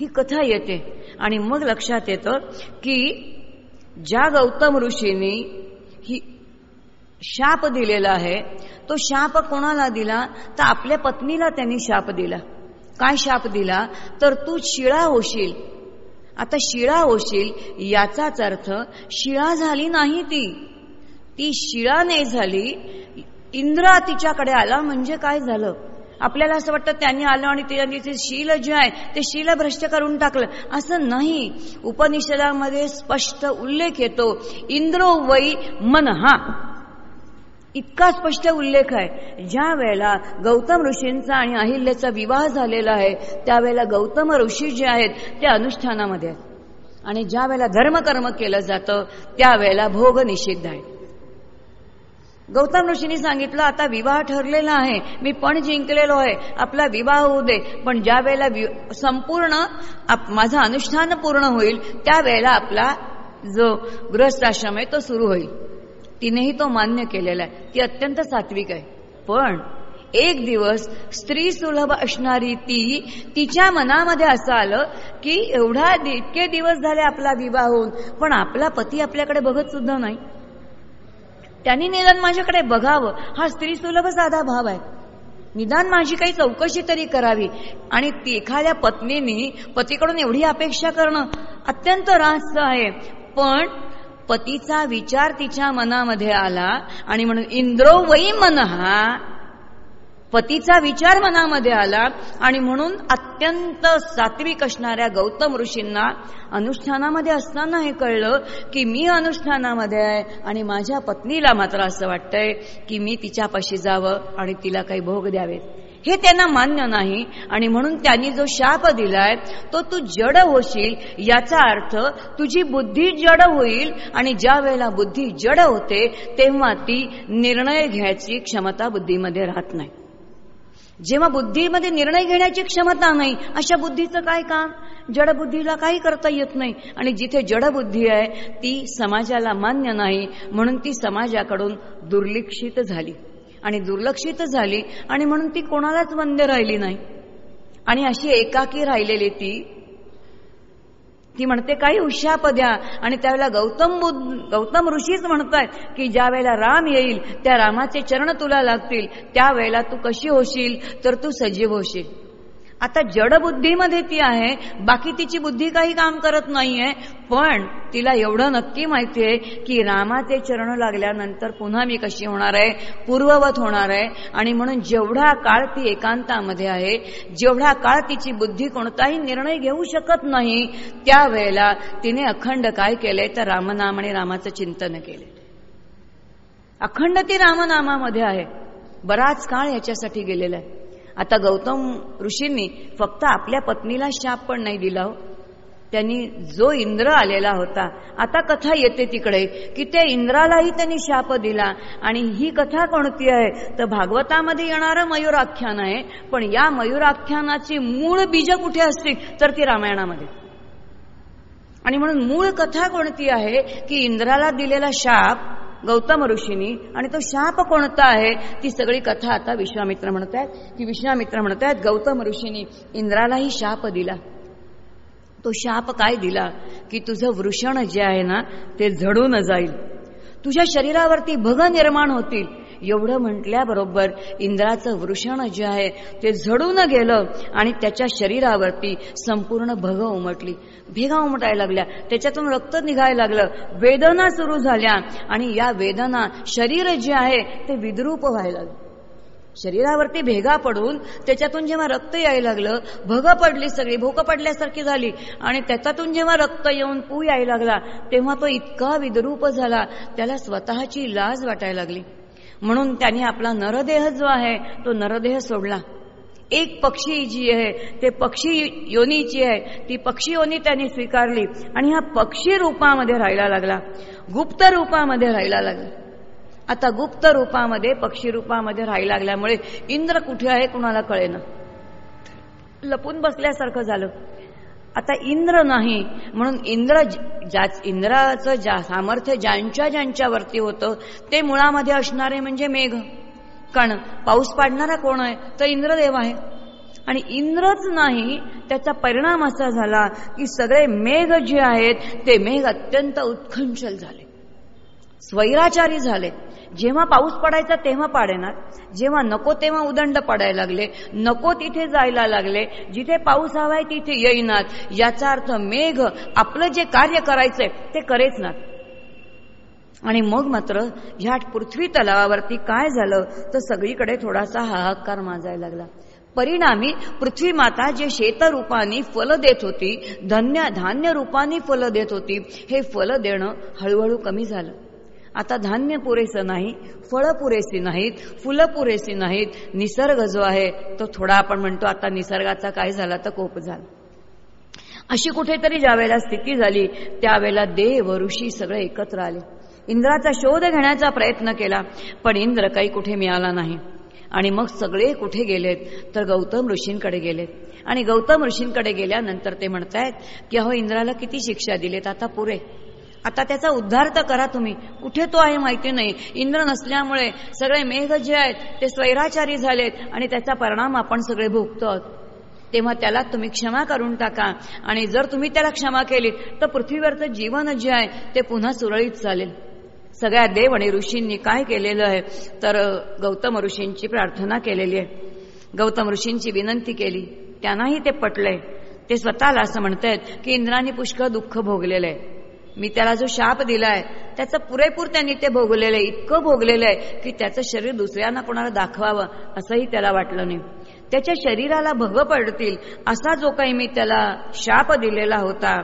S1: ही कथा येते. आणि मग लक्षात येतं की ज्या गौतम ऋषींनी ही शाप दिलेला आहे. तो शाप कोणाला दिला? तर आपल्या पत्नीला त्यांनी शाप दिला. काय शाप दिला? तर तू शिळा होशील. आता शिळा होशील याचाच अर्थ शिळा झाली नाही ती. ती शिळा नाही झाली. इंद्रा तिच्याकडे आला म्हणजे काय झालं? आपल्याला असं वाटतं त्यांनी आलं आणि त्यांनी शील जे आहे ते शील भ्रष्ट करून टाकलं. असं नाही. उपनिषदामध्ये स्पष्ट उल्लेख येतो. इंद्रो वै मन हा इतका स्पष्ट उल्लेख आहे. ज्या वेळेला गौतम ऋषींचा आणि अहिल्याचा विवाह झालेला आहे त्यावेळेला गौतम ऋषी जे आहेत ते अनुष्ठानामध्ये आहेत. आणि ज्या वेळेला धर्मकर्म केलं जातं त्यावेळेला भोग निषिद्ध आहे. गौतम ऋषींनी सांगितलं आता विवाह ठरलेला आहे. मी पण जिंकलेलो आहे. आपला विवाह होऊ दे. पण ज्या वेळेला संपूर्ण माझं अनुष्ठान पूर्ण होईल त्यावेळेला आपला जो गृहस्थाश्रम आहे तो सुरू होईल. तिनेही तो मान्य केलेला आहे. ती अत्यंत सात्विक आहे. पण एक दिवस स्त्री सुलभ असणारी ती तिच्या मनामध्ये असं आलं की एवढा इतके दिवस झाले आपला विवाह होऊन पण आपला पती आपल्याकडे बघत सुद्धा नाही. त्यांनी निदान माझ्याकडे बघावं. हा स्त्री सुलभ साधा भाव आहे. निदान माझी काही चौकशी तरी करावी. आणि ती एखाद्या पत्नीनी पतीकडून एवढी अपेक्षा करणं अत्यंत रास्त आहे. पण पतीचा विचार तिच्या मनामध्ये आला आणि म्हणून इंद्रो वै मन हा पतीचा विचार मनामध्ये आला आणि म्हणून अत्यंत सात्विक असणाऱ्या गौतम ऋषींना अनुष्ठानामध्ये असताना हे कळलं की मी अनुष्ठानामध्ये आहे आणि माझ्या पत्नीला मात्र असं वाटतंय की मी तिच्यापाशी जावं आणि तिला काही भोग द्यावेत. हे त्यांना मान्य नाही. आणि म्हणून त्यांनी जो शाप दिलाय तो तू जड होशील. याचा अर्थ तुझी बुद्धी जड होईल आणि ज्या वेळेला बुद्धी जड होते तेव्हा ती निर्णय घ्यायची क्षमता बुद्धीमध्ये राहत नाही. जेव्हा बुद्धीमध्ये निर्णय घेण्याची क्षमता नाही अशा बुद्धीचं काय काम? जडबुद्धीला काही करता येत नाही. आणि जिथे जडबुद्धी आहे ती समाजाला मान्य नाही. म्हणून ती समाजाकडून दुर्लिक्षित झाली. आणि दुर्लक्षित झाली आणि म्हणून ती कोणालाच वंद्य राहिली नाही. आणि अशी एकाकी राहिलेली ती ती म्हणते काही उशाप द्या. आणि त्यावेळेला गौतम बुद्ध गौतम ऋषीच म्हणतायत की ज्या वेळेला राम येईल त्या रामाचे चरण तुला लागतील. त्यावेळेला तू कशी होशील? तर तू सजीव होशील. आता जडबुद्धीमध्ये ती आहे बाकी तिची बुद्धी काही काम करत नाहीये पण तिला एवढं नक्की माहिती आहे की रामाचे चरण लागल्यानंतर पुन्हा मी कशी होणार आहे? पूर्ववत होणार आहे. आणि म्हणून जेवढा काळ ती एकांतामध्ये आहे जेवढा काळ तिची बुद्धी कोणताही निर्णय घेऊ शकत नाही त्यावेळेला तिने अखंड काय केले? तर रामनाम आणि रामाचं चिंतन केले. अखंड ती रामनामामध्ये आहे. बराच काळ याच्यासाठी गेलेला आहे. आता गौतम ऋषींनी फक्त आपल्या पत्नीला शाप पण नाही दिला हो. त्यांनी जो इंद्र आलेला होता आता कथा येते तिकडे की त्या इंद्रालाही त्यांनी शाप दिला. आणि ही कथा कोणती आहे? तर भागवतामध्ये येणारं मयूराख्यान आहे पण या मयूराख्यानाची मूळ बीज कुठे असतील तर ती रामायणामध्ये. आणि म्हणून मूळ कथा कोणती आहे की इंद्राला दिलेला शाप गौतम ऋषीनी आणि तो शाप कोणता आहे ती सगळी कथा आता विश्वामित्र म्हणत आहेत. की विश्वामित्र म्हणत आहेत गौतम ऋषीनी इंद्रालाही शाप दिला. तो शाप काय दिला? की तुझं वृषण जे आहे ना ते झडून जाईल. तुझ्या शरीरावरती भग निर्माण होतील. एवढं म्हटल्याबरोबर इंद्राचं वृषण जे आहे ते झडून गेलं आणि त्याच्या शरीरावरती संपूर्ण भग उमटली. भेगा उमटायला लागल्या. त्याच्यातून रक्त निघायला लागलं. वेदना सुरू झाल्या आणि या वेदना शरीर जे आहे ते विद्रूप व्हायला लागलं. शरीरावरती भेगा पडून त्याच्यातून जेव्हा रक्त यायला लागलं भग पडली सगळी भोकं पडल्यासारखी झाली आणि त्याच्यातून जेव्हा रक्त येऊन पू यायला लागला तेव्हा तो इतका विद्रूप झाला त्याला स्वतःची लाज वाटायला लागली. म्हणून त्यांनी आपला नरदेह जो आहे तो नरदेह सोडला. एक पक्षी जी आहे ते पक्षी योनीची आहे ती पक्षी योनी त्यांनी स्वीकारली आणि हा पक्षी रूपामध्ये राहायला लागला. गुप्त रूपामध्ये राहायला लागला. आता गुप्त रूपामध्ये पक्षी रूपामध्ये राहायला लागल्यामुळे इंद्र कुठे आहे कुणाला कळेना. लपून बसल्यासारखं झालं. आता इंद्र नाही. म्हणून इंद्र ज्या इंद्राचं ज्या सामर्थ्य ज्यांच्या ज्यांच्यावरती होतं ते मुळामध्ये असणारे म्हणजे मेघ. कारण पाऊस पाडणारा कोण आहे? तर इंद्रदेव आहे. आणि इंद्रच नाही त्याचा परिणाम असा झाला की सगळे मेघ जे आहेत ते मेघ अत्यंत उत्खंचल झाले. स्वैराचारी झाले जेव्हा पाऊस पडायचा तेव्हा पाडेनार जेव्हा नको तेव्हा उदंड पडायला लागले. नको तिथे जायला लागले. जिथे पाऊस हवाय तिथे येईनात. याचा अर्थ मेघ आपलं जे कार्य करायचंय ते करेच ना. आणि मग मात्र ह्या पृथ्वी तलावावरती काय झालं तर सगळीकडे थोडासा हाहाकार माजायला लागला. परिणामी पृथ्वी माता जे शेतरूपाने फल देत होती धन्य धान्य रूपाने फल देत होती हे फल देणं हळूहळू कमी झालं. आता धान्य पुरेसं नाही फळं पुरेसी नाहीत फुलं पुरेसी नाहीत निसर्ग जो आहे तो थोडा आपण म्हणतो आता निसर्गाचा काय झाला तर कोप झाला. अशी कुठेतरी ज्यावेळेला स्थिती झाली त्यावेळेला देव ऋषी सगळे एकत्र आले. इंद्राचा शोध घेण्याचा प्रयत्न केला पण इंद्र काही कुठे मिळाला नाही. आणि मग सगळे कुठे गेलेत? तर गौतम ऋषींकडे गेलेत. आणि गौतम ऋषींकडे गेल्यानंतर ते म्हणतायत की अहो इंद्राला किती शिक्षा दिलेत? आता पुरे. आता त्याचा उद्धार तर करा तुम्ही. कुठे तो आहे माहिती नाही. इंद्र नसल्यामुळे सगळे मेघ जे आहेत ते स्वैराचारी झालेत आणि त्याचा परिणाम आपण सगळे भोगतो तेव्हा त्याला तुम्ही क्षमा करून टाका. आणि जर तुम्ही त्याला क्षमा केली तर पृथ्वीवरचं जीवन जे आहे ते पुन्हा सुरळीत चालेल. सगळ्या देव आणि ऋषींनी काय केलेलं आहे? तर गौतम ऋषींची प्रार्थना केलेली आहे. गौतम ऋषींची विनंती केली. त्यांनाही ते पटलंय. ते स्वतःला असं म्हणतायत की इंद्राने पुष्कळ दुःख भोगलेलं आहे. मी त्याला जो शाप दिलाय त्याचं पुरेपूर त्यांनी ते भोगलेलं आहे इतकं भोगलेलं आहे की त्याचं शरीर दुसऱ्यांना कोणाला दाखवावं असंही त्याला वाटलं नाही. त्याच्या शरीराला भग पडतील असा जो काही मी त्याला शाप दिलेला होता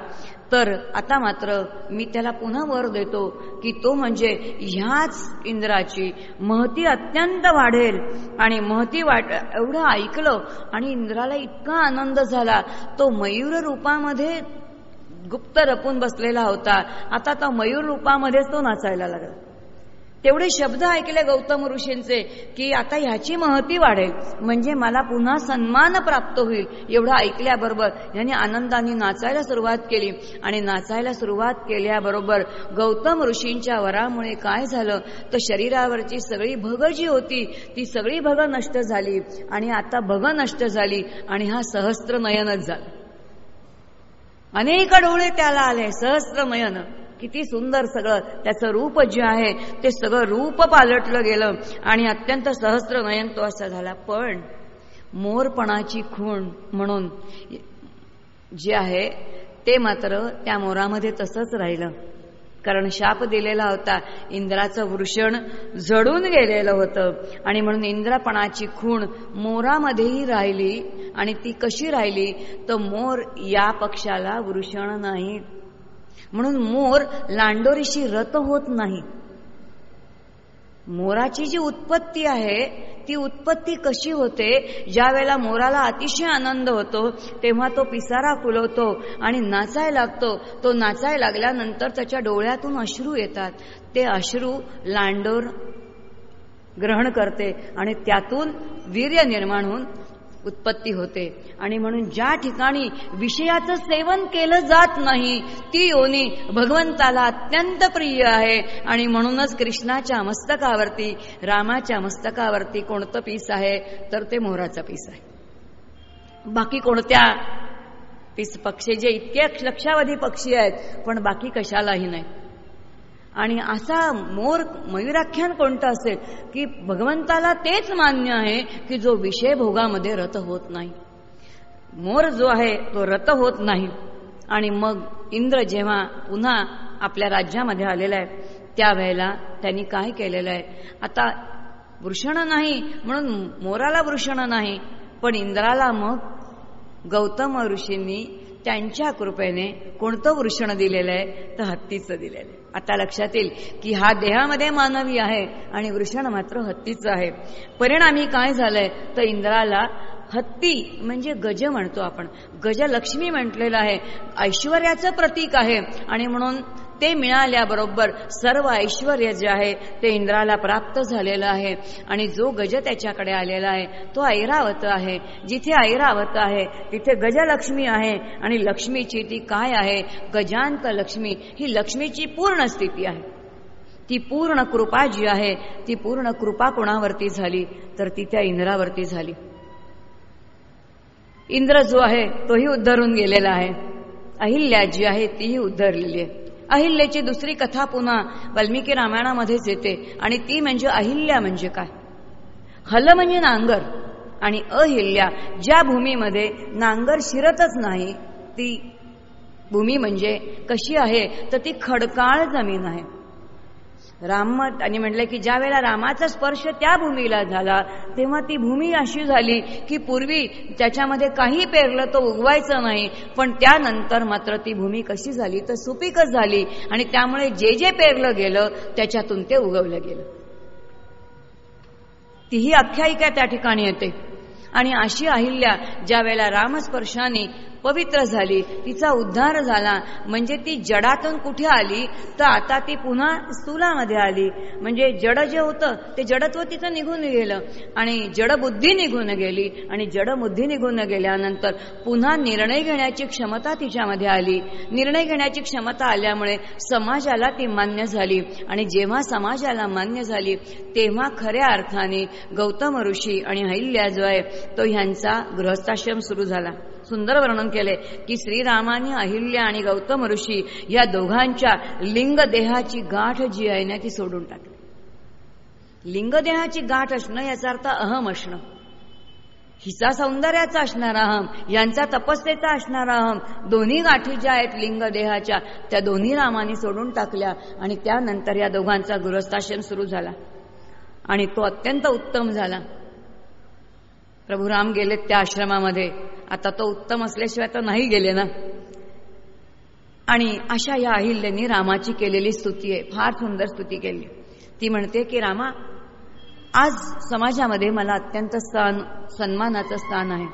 S1: तर आता मात्र मी त्याला पुन्हा वर देतो की तो म्हणजे ह्याच इंद्राची महती अत्यंत वाढेल. आणि महती वाट एवढं ऐकलं आणि इंद्राला इतका आनंद झाला तो मयूर रूपामध्ये गुप्त रपून बसलेला होता. आता तो मयूर रूपामध्येच तो नाचायला लागला. तेवढे शब्द ऐकले गौतम ऋषींचे की आता ह्याची महती वाढेल. म्हणजे मला पुन्हा सन्मान प्राप्त होईल एवढं ऐकल्याबरोबर यांनी आनंदाने नाचायला सुरुवात केली. आणि नाचायला सुरुवात केल्याबरोबर गौतम ऋषींच्या वरामुळे काय झालं? तर शरीरावरची सगळी भग जी होती ती सगळी भग नष्ट झाली. आणि आता भग नष्ट झाली आणि हा सहस्त्र नयनच झाला. अनेक डोळे त्याला आले. सहस्रमयन किती सुंदर सगळं. त्याचं रूप जे आहे ते सगळं रूप पालटलं गेलं. आणि अत्यंत सहस्त्र नयन तो असा झाला. पण मोरपणाची खूण म्हणून जे आहे ते मात्र त्या मोरामध्ये तसंच राहिलं. कारण शाप दिलेला होता. इंद्राचं वृषण जडून गेलेलं होतं. आणि म्हणून इंद्रपणाची खूण मोरामध्येही राहिली. आणि ती कशी राहिली? तर मोर या पक्षाला वृषण नाही. म्हणून मोर लांडोरीशी रत होत नाही. मोराची जी उत्पत्ती आहे ती उत्पत्ती कशी होते? ज्या वेळेला मोराला अतिशय आनंद होतो तेव्हा तो पिसारा फुलवतो आणि नाचायला लागतो. तो नाचायला लागल्यानंतर त्याच्या डोळ्यातून अश्रू येतात. ते अश्रू लांडोर ग्रहण करते आणि त्यातून वीर्य निर्माण होऊन उत्पत्ती होते. आणि म्हणून ज्या ठिकाणी विषयाचं सेवन केलं जात नाही ती योनी भगवंताला अत्यंत प्रिय आहे. आणि म्हणूनच कृष्णाच्या मस्तकावरती रामाच्या मस्तकावरती कोणतं पीस आहे? तर ते मोहराचं पीस आहे. बाकी कोणत्या पीस पक्षी जे इतके लक्षावधी पक्षी आहेत पण बाकी कशालाही नाही. आणि असा मोर मयुराख्यान कोणतं असेल की भगवंताला तेच मान्य आहे की जो विषय भोगामध्ये रत होत नाही. मोर जो आहे तो रत होत नाही. आणि मग इंद्र जेव्हा पुन्हा आपल्या राज्यामध्ये आलेला आहे त्यावेळेला त्यांनी काय केलेलं आहे? आता वृषण नाही म्हणून मोराला वृषण नाही पण इंद्राला मग गौतम ऋषींनी त्यांच्या कृपेने कोणतं वृषण दिलेलं आहे तर हत्तीचं दिलेलं आहे. आता लक्षात येईल की हा देहामध्ये मानवी आहे आणि वृषण मात्र हत्तीचं आहे. परिणामी काय झालंय? तर इंद्राला हत्ती म्हणजे गज म्हणतो आपण. गजलक्ष्मी म्हटलेलं आहे. ऐश्वर्याचं प्रतीक आहे. आणि म्हणून ते मिळाल्याबरोबर सर्व ऐश्वर जे आहे ते इंद्राला प्राप्त झालेलं आहे. आणि जो गज त्याच्याकडे आलेला आहे तो ऐरावत आहे. जिथे ऐरावत आहे तिथे गजलक्ष्मी आहे. आणि लक्ष्मीची ती काय आहे? गजांत लक्ष्मी ही लक्ष्मीची पूर्ण स्थिती आहे. ती पूर्ण कृपा जी आहे ती पूर्ण कृपा कोणावरती झाली? तर ती त्या इंद्रावरती झाली. इंद्र जो आहे तोही उद्धरून गेलेला आहे. अहिल्या जी आहे तीही उद्धरलेली आहे. अहिल्याची दुसरी कथा पुन्हा वाल्मिकी रामायणामध्येच येते. आणि ती म्हणजे अहिल्या म्हणजे काय? हल म्हणजे नांगर आणि अहिल्या ज्या भूमीमध्ये नांगर शिरतच नाही ती भूमी म्हणजे कशी आहे? तर ती खडकाळ जमीन आहे. राम आणि म्हटलं की ज्या वेळेला रामाचा स्पर्श त्या भूमीला झाला तेव्हा ती भूमी अशी झाली की पूर्वी त्याच्यामध्ये काही पेरलं तो उगवायचं नाही पण त्यानंतर मात्र ती भूमी कशी झाली तर सुपीकच झाली. आणि त्यामुळे जे जे पेरलं गेलं त्याच्यातून ते उगवलं गेलं. तीही आख्यायिका त्या ठिकाणी येते. आणि अशी अहिल्या ज्या वेळेला रामस्पर्शाने पवित्र झाली तिचा उद्धार झाला. म्हणजे ती जडातून कुठे आली? तर आता ती पुन्हा स्थूलामध्ये आली. म्हणजे जड जे होतं ते जडत्व तिचं निघून गेलं. आणि जडबुद्धी निघून गेली. आणि जडबुद्धी निघून गेल्यानंतर पुन्हा निर्णय घेण्याची क्षमता तिच्यामध्ये आली. निर्णय घेण्याची क्षमता आल्यामुळे समाजाला ती मान्य झाली. आणि जेव्हा समाजाला मान्य झाली तेव्हा खऱ्या अर्थाने गौतम ऋषी आणि अहिल्या जो आहे तो ह्यांचा गृहस्थाश्रम सुरू झाला. सुंदर वर्णन केले की श्रीरामाने अहिल्या आणि गौतम ऋषी या दोघांच्या लिंगदेहाची गाठ जी आहे ना ती सोडून टाकली. लिंगदेहाची गाठ असणं याचा अर्थ अहम असणं. हिचा सौंदर्याचा असणार अहम यांचा तपस्येचा असणार अहम दोन्ही गाठी ज्या आहेत लिंगदेहाच्या त्या दोन्ही रामाने सोडून टाकल्या आणि त्यानंतर या दोघांचा गृहस्थाश्रम सुरू झाला. आणि तो अत्यंत उत्तम झाला. प्रभू राम गेलेत त्या आश्रमामध्ये. आता तो उत्तम असल्याशिवाय तर नाही गेले ना. आणि अशा या अहिल्याने रामाची केलेली स्तुती आहे फार सुंदर स्तुती केली. ती म्हणते की रामा आज समाजामध्ये मला अत्यंत स्थान सन्मानाचं स्थान आहे.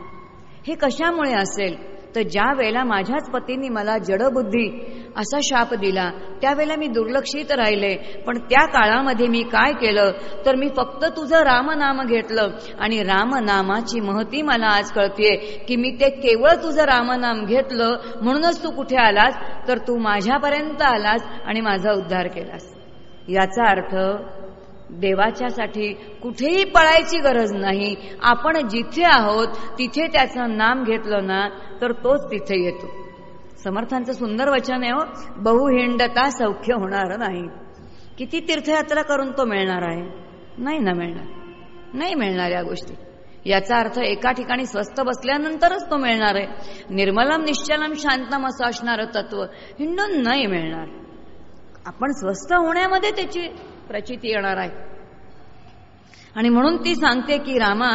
S1: हे कशामुळे असेल? तर ज्या वेळेला माझ्याच पतींनी मला जडबुद्धी असा शाप दिला त्यावेळेला मी दुर्लक्षित राहिले. पण त्या काळामध्ये मी काय केलं? तर मी फक्त तुझं रामनाम घेतलं. आणि रामनामाची महती मला आज कळतीये की मी ते केवळ तुझं रामनाम घेतलं म्हणूनच तू कुठे आलास? तर तू माझ्यापर्यंत आलास आणि माझा उद्धार केलास. याचा अर्थ देवाच्यासाठी कुठेही पळायची गरज नाही. आपण जिथे आहोत तिथे त्याचं नाम घेतलं ना तर तोच तिथे येतो. समर्थांचं सुंदर वचन आहे हो. बहुहिंडता सौख्य होणार नाही. किती तीर्थयात्रा करून तो मिळणार आहे? नाही ना मिळणार. नाही मिळणार या गोष्टी. याचा अर्थ एका ठिकाणी स्वस्त बसल्यानंतरच तो मिळणार आहे. निर्मलम निश्चलम शांतम असं असणारं तत्व हिंडून नाही मिळणार. आपण स्वस्त होण्यामध्ये त्याची प्रचिती येणार आहे. आणि म्हणून ती सांगते की रामा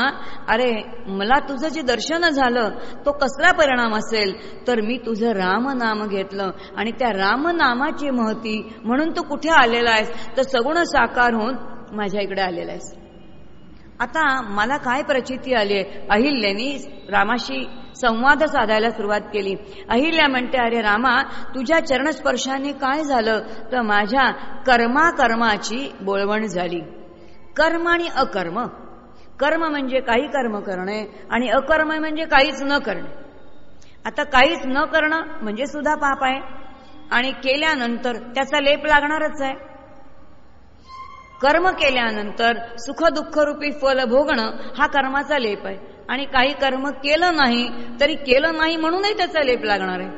S1: अरे मला तुझं जे दर्शन झालं तो कसला परिणाम असेल? तर मी तुझं रामनाम घेतलं. आणि त्या रामनामाची महती म्हणून तू कुठे आलेला आहेस? तर सगुण साकार होऊन माझ्या इकडे आलेला आहेस. आता मला काय प्रचिती आली? आहे अहिल्यानी रामाशी संवाद साधायला सुरुवात केली. अहिल्या म्हणते अरे रामा तुझ्या चरणस्पर्शाने काय झालं? तर माझ्या कर्माकर्माची बोळवण झाली. कर्म आणि अकर्म. कर्म म्हणजे काही कर्म करणे आणि अकर्म म्हणजे काहीच न करणे. आता काहीच न करणं म्हणजे सुद्धा पाप आहे आणि केल्यानंतर त्याचा लेप लागणारच आहे. कर्म केल्यानंतर सुख दुःख रूपी फल भोगणं हा कर्माचा लेप आहे. आणि काही कर्म केलं नाही तरी केलं नाही म्हणूनही त्याचा लेप लागणार आहे.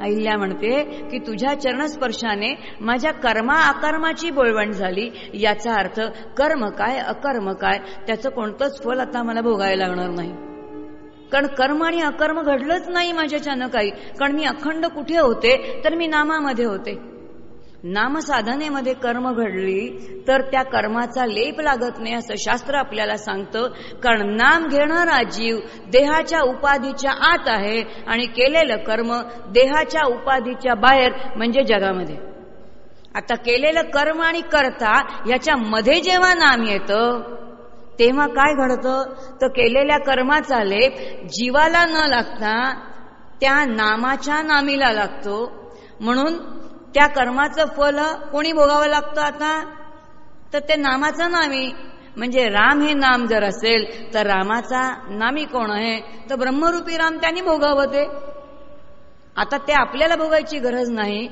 S1: अहिल्या म्हणते की तुझ्या चरणस्पर्शाने माझ्या कर्मा अकर्माची बोळवण झाली. याचा अर्थ कर्म काय अकर्म काय त्याचं कोणतंच फल आता मला भोगायला लागणार नाही. कारण कर्म आणि अकर्म घडलंच नाही माझ्याच्यानं काही. कारण मी अखंड कुठे होते तर मी नामामध्ये होते. नामसाधनेमध्ये कर्म घडली तर त्या कर्माचा लेप लागत नाही असं शास्त्र आपल्याला सांगतं. कारण नाम घेणारा जीव देहाच्या उपाधीच्या आत आहे आणि केलेलं कर्म देहाच्या उपाधीच्या बाहेर म्हणजे जगामध्ये. आता केलेलं कर्म आणि कर्ता याच्या मध्ये जेव्हा नाम येतं तेव्हा काय घडतं? तर केलेल्या कर्माचा लेप जीवाला न लागता त्या नामाच्या नामीला लागतो. म्हणून त्या कर्माचं फल कोणी भोगावं लागतं आता? तर ते नामाचं नामी. म्हणजे राम हे नाम जर असेल तर रामाचा नामी कोण आहे? तर ब्रह्मरूपी राम त्यांनी भोगावं ते. आता ते आपल्याला भोगायची गरज नाही.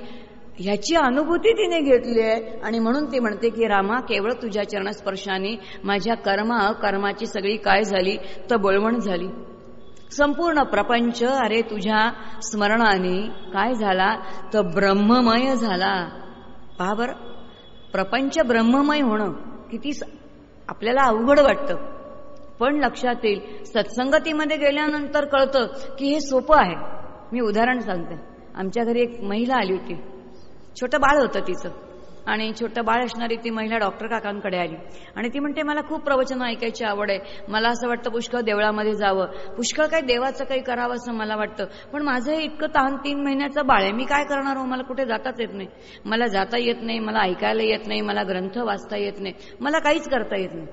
S1: ह्याची अनुभूती तिने घेतली आहे. आणि म्हणून ती म्हणते की रामा केवळ तुझ्या चरणस्पर्शाने माझ्या कर्मा कर्माची सगळी काय झाली? तर बळवण झाली. संपूर्ण प्रपंच अरे तुझ्या स्मरणाने काय झाला? तर ब्रह्ममय झाला. पहा बर. प्रपंच ब्रह्ममय होणं किती आपल्याला अवघड वाटतं. पण लक्षात येईल सत्संगतीमध्ये गेल्यानंतर कळतं की हे सोपं आहे. मी उदाहरण सांगते. आमच्या घरी एक महिला आली होती. छोटं बाळ होतं तिचं. आणि छोटं बाळ असणारी ती महिला डॉक्टर काकांकडे आली. आणि ती म्हणते मला खूप प्रवचन ऐकायची आवड आहे. मला असं वाटतं पुष्कळ देवळामध्ये जावं. पुष्कळ काही देवाचं काही करावं असं मला वाटतं. पण माझं हे इतकं तहान तीन महिन्याचं बाळ आहे. मी काय करणार हो? मला कुठे जाताच येत नाही. मला जाता येत नाही. मला ऐकायला येत नाही. मला ग्रंथ वाचता येत नाही. मला काहीच करता येत नाही.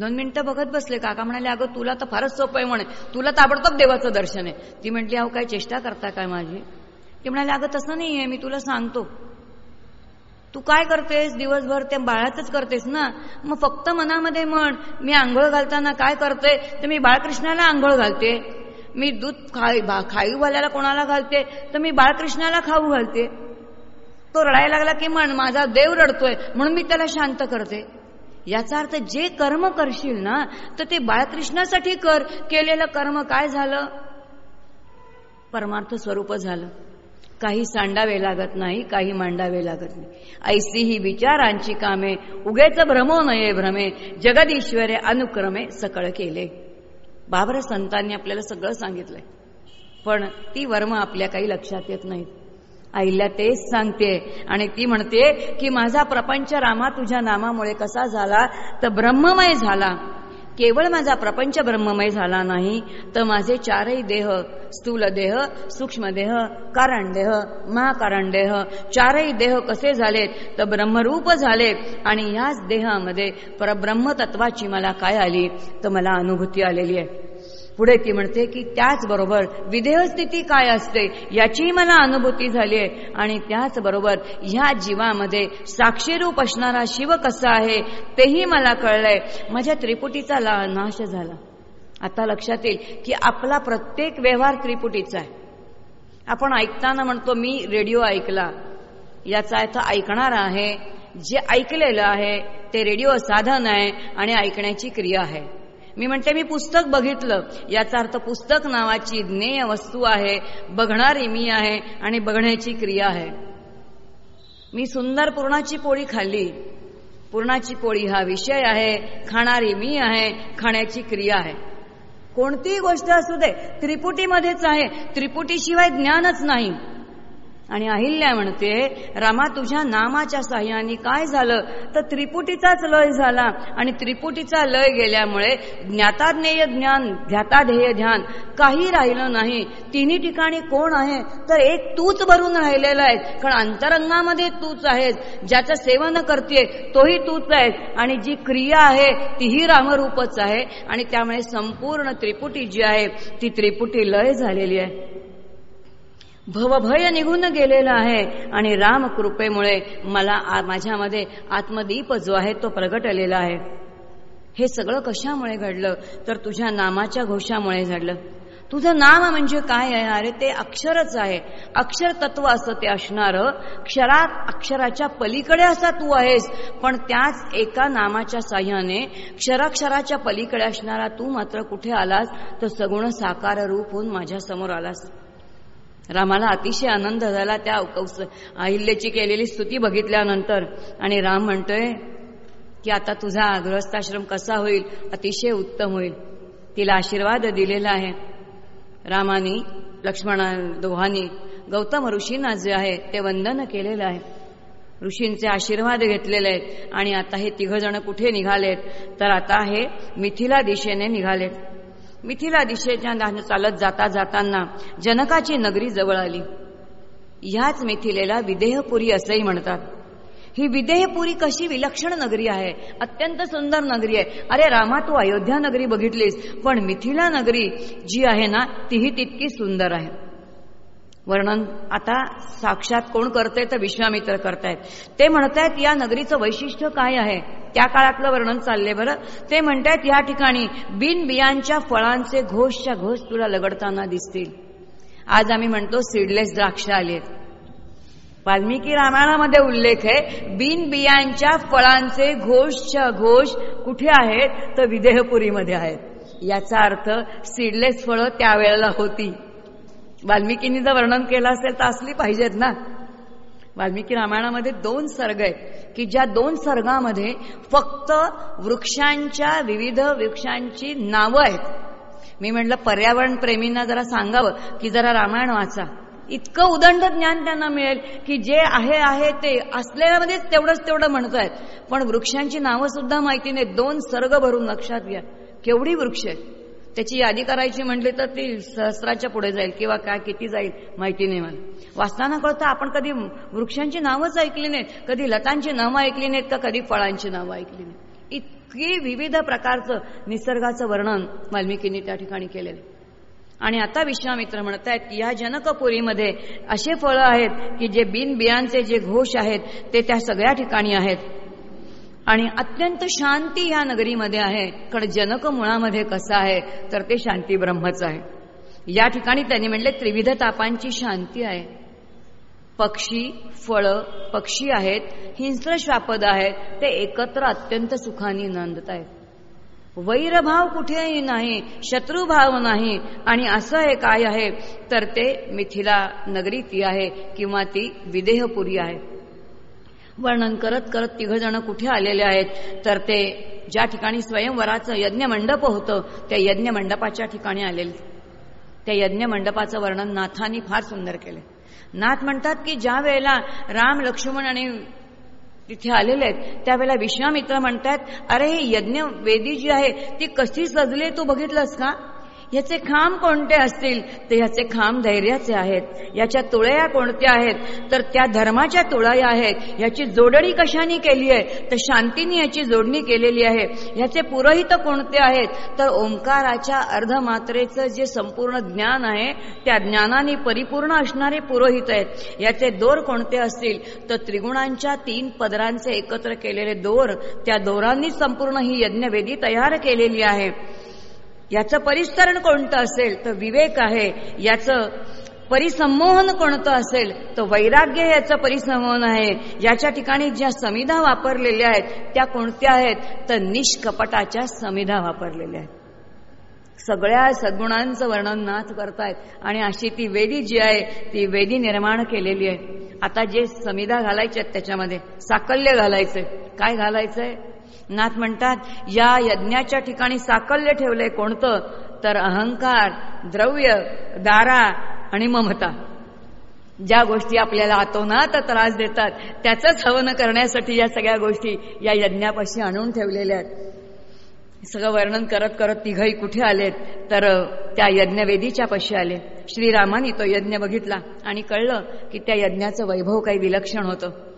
S1: दोन मिनिटं बघत बसले. काका म्हणाले अगं तुला तर फारच सोपं आहे म्हणे. तुला ताबडतोब देवाचं दर्शन आहे. ती म्हटली अहो काय चेष्टा करता काय माझी? ती म्हणाले अगं तसं नाही आहे मी तुला सांगतो. तू काय करतेस? दिवसभर ते बाळातच करतेस ना? मग फक्त मनामध्ये म्हण मी आंघोळ घालताना काय करते? तर मी बाळकृष्णाला आंघोळ घालते. मी दूध खाई खाईवाल्याला कोणाला घालते? तर मी बाळकृष्णाला खाऊ घालते. तो रडायला लागला की म्हण माझा देव रडतोय म्हणून मी त्याला शांत करते. याचा अर्थ जे कर्म करशील ना तर ते बाळकृष्णासाठी कर. केलेलं कर्म काय झालं? परमार्थ स्वरूप झालं. काही सांडावे लागत नाही काही मांडावे लागत नाही. ऐसी ही विचारांची कामे उगेच भ्रमो नये भ्रमे जगदीश्वरे अनुक्रमे सकळ केले. बाबर संतांनी आपल्याला सगळं सांगितलंय. पण ती वर्म आपल्या काही लक्षात येत नाहीत. आईला तेच सांगते आणि ती म्हणते की माझा प्रपंच रामा तुझ्या नामामुळे कसा झाला? तर ब्रह्ममय झाला. केवळ माझा प्रपंच ब्रह्ममय झाला नाही तर माझे चारही देह स्थूल देह सूक्ष्म देह कारण देह महाकारण देह चारही देह कसे झालेत तर ब्रह्मरूप झाले आणि याच देहामध्ये परब्रह्म तत्वाची मला काय आली तर मला अनुभूती आलेली आहे. पुढे ती म्हणते की त्याचबरोबर विधेय स्थिती काय असते याचीही मला अनुभूती झाली आहे. आणि त्याचबरोबर ह्या जीवामध्ये साक्षीरूप असणारा शिव कसा आहे तेही मला कळलंय. माझ्या त्रिपुटीचा नाश झाला. आता लक्षात येईल की आपला प्रत्येक व्यवहार त्रिपुटीचा आहे. आपण ऐकताना म्हणतो मी रेडिओ ऐकला. याचा अर्थ ऐकणार आहे. जे ऐकलेलं आहे ते रेडिओ साधन आहे आणि ऐकण्याची क्रिया आहे. मी म्हणते मी पुस्तक बघितलं. याचा अर्थ पुस्तक नावाची ज्ञेय वस्तू आहे बघणारी मी आहे आणि बघण्याची क्रिया आहे. मी सुंदर पूर्णाची पोळी खाल्ली. पूर्णाची पोळी हा विषय आहे खाणारी मी आहे खाण्याची क्रिया आहे. कोणतीही गोष्ट असू दे त्रिपुटीमध्येच आहे. त्रिपुटीशिवाय ज्ञानच नाही. आणि अहिल्या म्हणते रामा तुझ्या नामाच्या साह्याने काय झालं? तर त्रिपुटीचाच लय झाला. आणि त्रिपुटीचा लय गेल्यामुळे ज्ञाताज्ञेय ज्ञान ध्याताध्येय ध्यान काही राहिलं नाही. तिन्ही ठिकाणी कोण आहे? तर एक तूच भरून राहिलेला आहे. कारण अंतरंगामध्ये तूच आहेस. ज्याचं सेवन करते तोही तूच आहेस आणि जी क्रिया आहे तीही रामरूपच आहे. आणि त्यामुळे संपूर्ण त्रिपुटी जी आहे ती त्रिपुटी लय झालेली आहे. भवभय निघून गेलेला आहे. आणि राम कृपेमुळे मला माझ्यामध्ये आत्मदीप जो आहे तो प्रगटलेला आहे. हे सगळं कशामुळे घडलं? तर तुझ्या नामाच्या घोषामुळे घडलं. तुझं नाम म्हणजे काय आहे? अरे ते अक्षरच आहे. अक्षर तत्व असं ते असणारं. क्षरात अक्षराच्या पलीकडे असा तू आहेस. पण त्याच एका नामाच्या साह्याने क्षराक्षराच्या पलीकडे असणारा तू मात्र कुठे आलास? तर सगुण साकार रूप होऊन माझ्यासमोर आलास. रामाला अतिशय आनंद झाला त्या कौस अहिल्याची केलेली स्तुती बघितल्यानंतर. आणि राम म्हणतोय की आता तुझा गृहस्थाश्रम कसा होईल? अतिशय उत्तम होईल. तिला आशीर्वाद दिलेला आहे. रामानी लक्ष्मणा दोहानी गौतम ऋषींना जे आहे ते वंदन केलेलं आहे. ऋषींचे आशीर्वाद घेतलेले आहेत. आणि आता हे तिघजण कुठे निघालेत? तर आता हे मिथिला दिशेने निघालेत. मिथिला दिशेच्या चालत जाता जाताना जनकाची नगरी जवळ आली. ह्याच मिथिलेला विदेहपुरी असंही म्हणतात. ही विदेहपुरी कशी विलक्षण नगरी आहे? अत्यंत सुंदर नगरी आहे. अरे रामा तू अयोध्या नगरी बघितलीस पण मिथिला नगरी जी आहे ना तीही तितकी सुंदर आहे. वर्णन आता साक्षात कोण करते तर विश्वामित्र करतायत. ते म्हणतायत या नगरीचं वैशिष्ट्य काय आहे? त्या काळातलं वर्णन चाललंय बरं. ते म्हणतायत या ठिकाणी बिन बियांच्या फळांचे घोषच्या घोष तुला लगडताना दिसतील. आज आम्ही म्हणतो सीडलेस द्राक्ष आलेत वाल्मिकी रामायणामध्ये उल्लेख आहे बिन बियांच्या फळांचे घोषच्या घोष कुठे आहेत? तर विदेहपुरीमध्ये आहेत. याचा अर्थ सीडलेस फळं त्यावेळेला होती. वाल्मिकींनी जर वर्णन केलं असेल तर असली पाहिजेत ना. वाल्मिकी रामायणामध्ये दोन सर्ग आहेत की ज्या दोन सर्गामध्ये फक्त वृक्षांच्या विविध वृक्षांची नावं आहेत. मी म्हटलं पर्यावरण प्रेमींना जरा सांगावं की जरा रामायण वाचा. इतकं उदंड ज्ञान त्यांना मिळेल की जे आहे आहे ते असलेल्यामध्येच तेवढंच तेवढं म्हणतायत. पण वृक्षांची नावं सुद्धा माहिती नाही दोन सर्ग भरून लक्षात घ्या. केवढी वृक्ष आहेत. त्याची यादी करायची म्हटली तर ती सहस्राच्या पुढे जाईल किंवा काय किती जाईल माहिती नाही मला. वाचताना कळतं आपण कधी वृक्षांची नावंच ऐकली नाहीत कधी लतांची नावं ऐकली नाहीत का कधी फळांची नावं ऐकली नाहीत. इतकी विविध प्रकारचं निसर्गाचं वर्णन वाल्मिकींनी त्या ठिकाणी केलेलं आणि आता विश्वामित्र म्हणत आहेत की या जनकपुरीमध्ये असे फळं आहेत की जे बिन बियांचे जे घोष आहेत ते त्या सगळ्या ठिकाणी आहेत. आणि अत्यंत शांती या नगरीमध्ये आहे. कारण जनक मुळामध्ये कसं आहे? तर ते शांती ब्रह्मच आहे. या ठिकाणी त्यांनी म्हणले त्रिविध तापांची शांती आहे. पक्षी फळं पक्षी आहेत हिंस्र श्वापद आहेत ते एकत्र अत्यंत सुखाने नांदत आहेत. वैरभाव कुठेही नाही शत्रुभाव नाही आणि असं हे काय आहे? तर ते मिथिला नगरी ती आहे किंवा ती विदेहपुरी आहे. वर्णन करत करत तिघ जण कुठे आलेले आहेत? तर ते ज्या ठिकाणी स्वयंवराचं यज्ञ मंडप होतं त्या यज्ञ मंडपाच्या ठिकाणी आलेले. त्या यज्ञ मंडपाचं वर्णन नाथांनी फार सुंदर केले. नाथ म्हणतात की ज्या वेळेला राम लक्ष्मण आणि तिथे आलेले आहेत त्यावेळेला विश्वामित्र म्हणतात अरे हे यज्ञ वेदी जी आहे ती कशी सजली तू बघितलंस का? याचे खांब कोणते असतील? तर याचे खांब धैर्याचे आहेत. याच्या तुळया कोणत्या आहेत? तर त्या धर्माच्या तुळया आहेत. याची जोडणी कशाने केली आहे? तर शांतीने याची जोडणी केलेली आहे. याचे पुरोहित कोणते आहेत? तर ओंकाराच्या अर्धमात्रेचं जे संपूर्ण ज्ञान आहे त्या ज्ञानाने परिपूर्ण असणारे पुरोहित आहेत. याचे दोर कोणते असतील? तर त्रिगुणांच्या तीन पदरांचे एकत्र केलेले दोर त्या दोरांनी संपूर्ण ही यज्ञवेदी तयार केलेली आहे. याचं परिस्तरण कोणतं असेल तर विवेक आहे. याचं परिसंमोहन कोणतं असेल तर वैराग्य याचं परिसंमोहन आहे. याच्या ठिकाणी ज्या समिधा वापरलेल्या आहेत त्या कोणत्या आहेत? तर निष्कपटाच्या समिधा वापरलेल्या आहेत. सगळ्या सद्गुणांचं वर्णन नाथ करतायत. आणि अशी ती वेदी जी आहे ती वेदी निर्माण केलेली आहे. आता जे समिधा घालायचे आहेत त्याच्यामध्ये साकल्य घालायचंय. काय घालायचंय? नाथ म्हणतात या यज्ञाच्या ठिकाणी साकल्य ठेवलंय कोणतं? तर अहंकार द्रव्य दारा आणि ममता. ज्या गोष्टी आपल्याला आतोनात त्रास देतात त्याचंच हवन करण्यासाठी या सगळ्या गोष्टी या यज्ञापाशी आणून ठेवलेल्या आहेत. सगळं वर्णन करत करत तिघही कुठे आलेत? तर त्या यज्ञवेदीच्या पाशी आले. श्रीरामानी तो यज्ञ बघितला आणि कळलं की त्या यज्ञाचं वैभव काही विलक्षण होतं.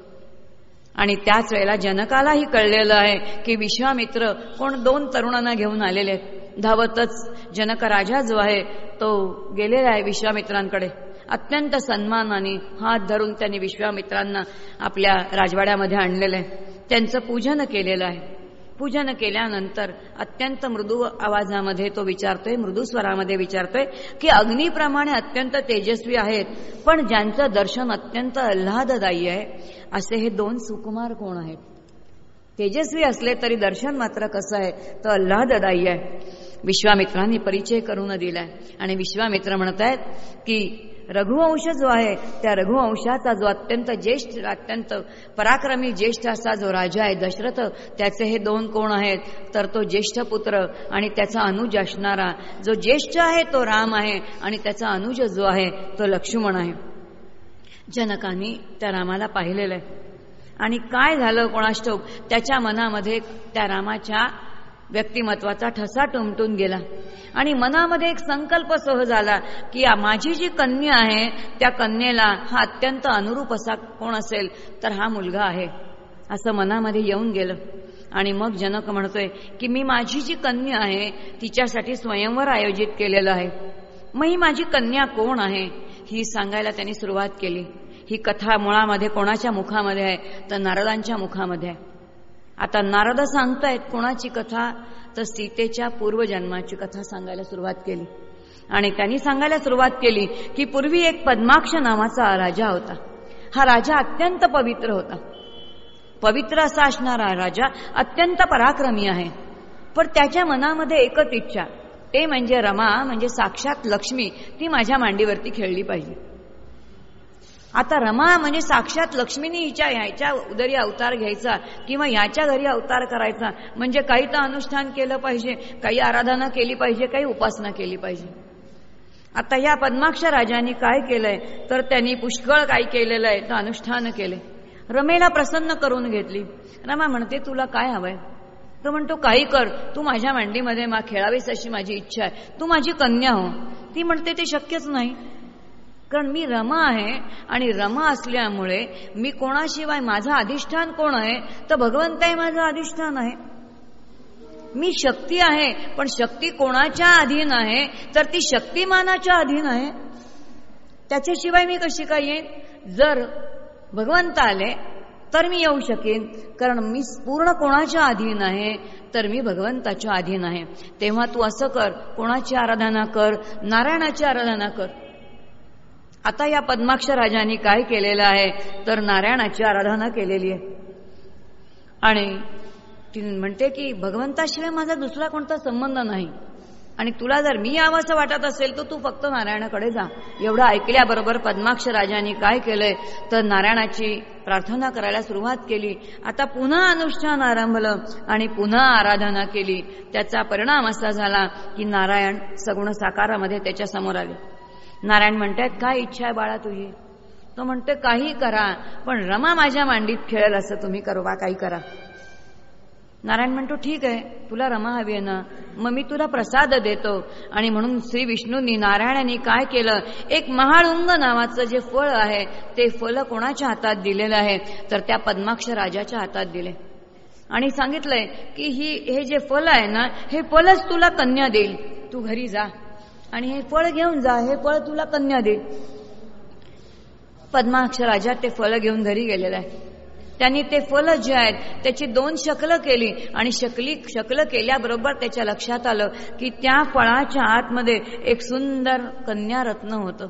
S1: आणि त्याच वेळेला जनकालाही कळलेलं आहे की विश्वामित्र कोण दोन तरुणांना घेऊन आलेले आहेत. धावतच जनक राजा जो आहे तो गेलेला आहे विश्वामित्रांकडे. अत्यंत सन्मानाने हात धरून त्यांनी विश्वामित्रांना आपल्या राजवाड्यामध्ये आणलेलं आहे. त्यांचं पूजन केलेलं आहे. पूजन केल्यानंतर अत्यंत मृदू आवाजामध्ये तो विचारतोय मृदू स्वरामध्ये विचारतोय की अग्नीप्रमाणे अत्यंत तेजस्वी आहेत पण ज्यांचं दर्शन अत्यंत आल्हाददायी आहे असे हे दोन सुकुमार कोण आहेत? तेजस्वी असले तरी दर्शन मात्र कसं आहे? तर आल्हाददायी आहे. विश्वामित्रांनी परिचय करून दिलाय. आणि विश्वामित्र म्हणत आहेत की रघुवंश जो आहे त्या रघुवंशाचा जो अत्यंत ज्येष्ठ अत्यंत पराक्रमी ज्येष्ठ असा जो राजा आहे दशरथ त्याचे हे दोन कोण आहेत? तर तो ज्येष्ठ पुत्र आणि त्याचा अनुज असणारा जो ज्येष्ठ आहे तो राम आहे आणि त्याचा अनुज जो आहे तो लक्ष्मण आहे. जनकांनी त्या रामाला पाहिलेलं आहे. आणि काय झालं कोणाष्टोक? त्याच्या मनामध्ये त्या रामाच्या व्यक्तिमत्वाचा ठसा टुमटून गेला. आणि मनामध्ये एक संकल्प सह झाला की माझी जी कन्या आहे त्या कन्येला हा अत्यंत अनुरूप असा कोण असेल तर हा मुलगा आहे. असं मनामध्ये येऊन गेलं. आणि मग जनक म्हणतोय की मी माझी जी कन्या आहे तिच्यासाठी स्वयंवर आयोजित केलेलं आहे. मग ही माझी कन्या कोण आहे ही सांगायला त्यांनी सुरुवात केली. ही कथा मुळामध्ये कोणाच्या मुखामध्ये आहे तर नारदांच्या मुखामध्ये आहे. आता नारद सांगतायत कोणाची कथा? तर सीतेच्या पूर्वजन्माची कथा सांगायला सुरुवात केली. आणि त्यांनी सांगायला सुरुवात केली की पूर्वी एक पद्माक्ष नावाचा राजा होता. हा राजा अत्यंत पवित्र होता. पवित्र असा असणारा राजा अत्यंत पराक्रमी आहे. पण त्याच्या मनामध्ये एकच इच्छा. ते म्हणजे रमा म्हणजे साक्षात लक्ष्मी ती माझ्या मांडीवरती खेळली पाहिजे. आता रमा म्हणजे साक्षात लक्ष्मीनी हिच्या ह्याच्या उदरी अवतार घ्यायचा किंवा ह्याच्या घरी अवतार करायचा. म्हणजे काही तर अनुष्ठान केलं पाहिजे काही आराधना केली पाहिजे काही उपासना केली पाहिजे. आता या पद्माक्ष राजांनी काय केलंय? तर त्यांनी पुष्कळ काय केलेलं आहे तर अनुष्ठान केले रमेला प्रसन्न करून घेतली. रमा म्हणते तुला काय हवंय? तो म्हणतो काही कर. तू माझ्या मांडीमध्ये मा खेळावीस अशी माझी इच्छा आहे. तू माझी कन्या हो. ती म्हणते ते शक्यच नाही. कारण मी रमा आहे आणि रमा असल्यामुळे मी कोणाशिवाय माझं अधिष्ठान कोण आहे? तर भगवंत आहे माझं अधिष्ठान आहे. मी शक्ती आहे पण शक्ती कोणाच्या अधीन आहे? तर ती शक्तिमानाच्या अधीन आहे. त्याच्याशिवाय मी कशी काय येईन? जर भगवंत आले तर मी येऊ शकेन. कारण मी पूर्ण कोणाच्या अधीन आहे तर मी भगवंताच्या अधीन आहे. तेव्हा तू असं कर कोणाची आराधना कर नारायणाची आराधना कर. आता या पद्माक्ष राजांनी काय केलेलं आहे? तर नारायणाची आराधना केलेली आहे. आणि ती म्हणते की भगवंताशिवाय माझा दुसरा कोणता संबंध नाही. आणि तुला जर मी यावं असं वाटत असेल तर तू फक्त नारायणाकडे जा. एवढं ऐकल्याबरोबर पद्माक्ष राजांनी काय केलंय? तर नारायणाची प्रार्थना करायला सुरुवात केली. आता पुन्हा अनुष्ठान आरंभलं आणि पुन्हा आराधना केली. त्याचा परिणाम असा झाला की नारायण सगुण साकारामध्ये त्याच्यासमोर आले. नारायण म्हणतात काय इच्छा आहे बाळा तुझी? तो म्हणतो काही करा पण रमा माझ्या मांडीत खेळेल असं तुम्ही करवा काही करा. नारायण म्हणतो ठीक आहे तुला रमा हवी आहे ना? मग मी तुला प्रसाद देतो. आणि म्हणून श्री विष्णूंनी नारायणाने काय केलं? एक महाळुंग नावाचं जे फळ आहे ते फळ कोणाच्या हातात दिलेलं आहे? तर त्या पद्माक्ष राजाच्या हातात दिले. आणि सांगितलंय की ही हे जे फल आहे ना हे फलच तुला कन्या देईल. तू घरी जा. आणि हे फळ घेऊन जा हे फळ तुला कन्या देईल पद्माक्ष राजा ते फळ घेऊन घरी गेलेलं आहे. त्यांनी ते फल जे आहेत त्याची दोन शकलं केली आणि शकली शकलं केल्याबरोबर त्याच्या लक्षात आलं की त्या फळाच्या आतमध्ये एक सुंदर कन्यारत्न होतं.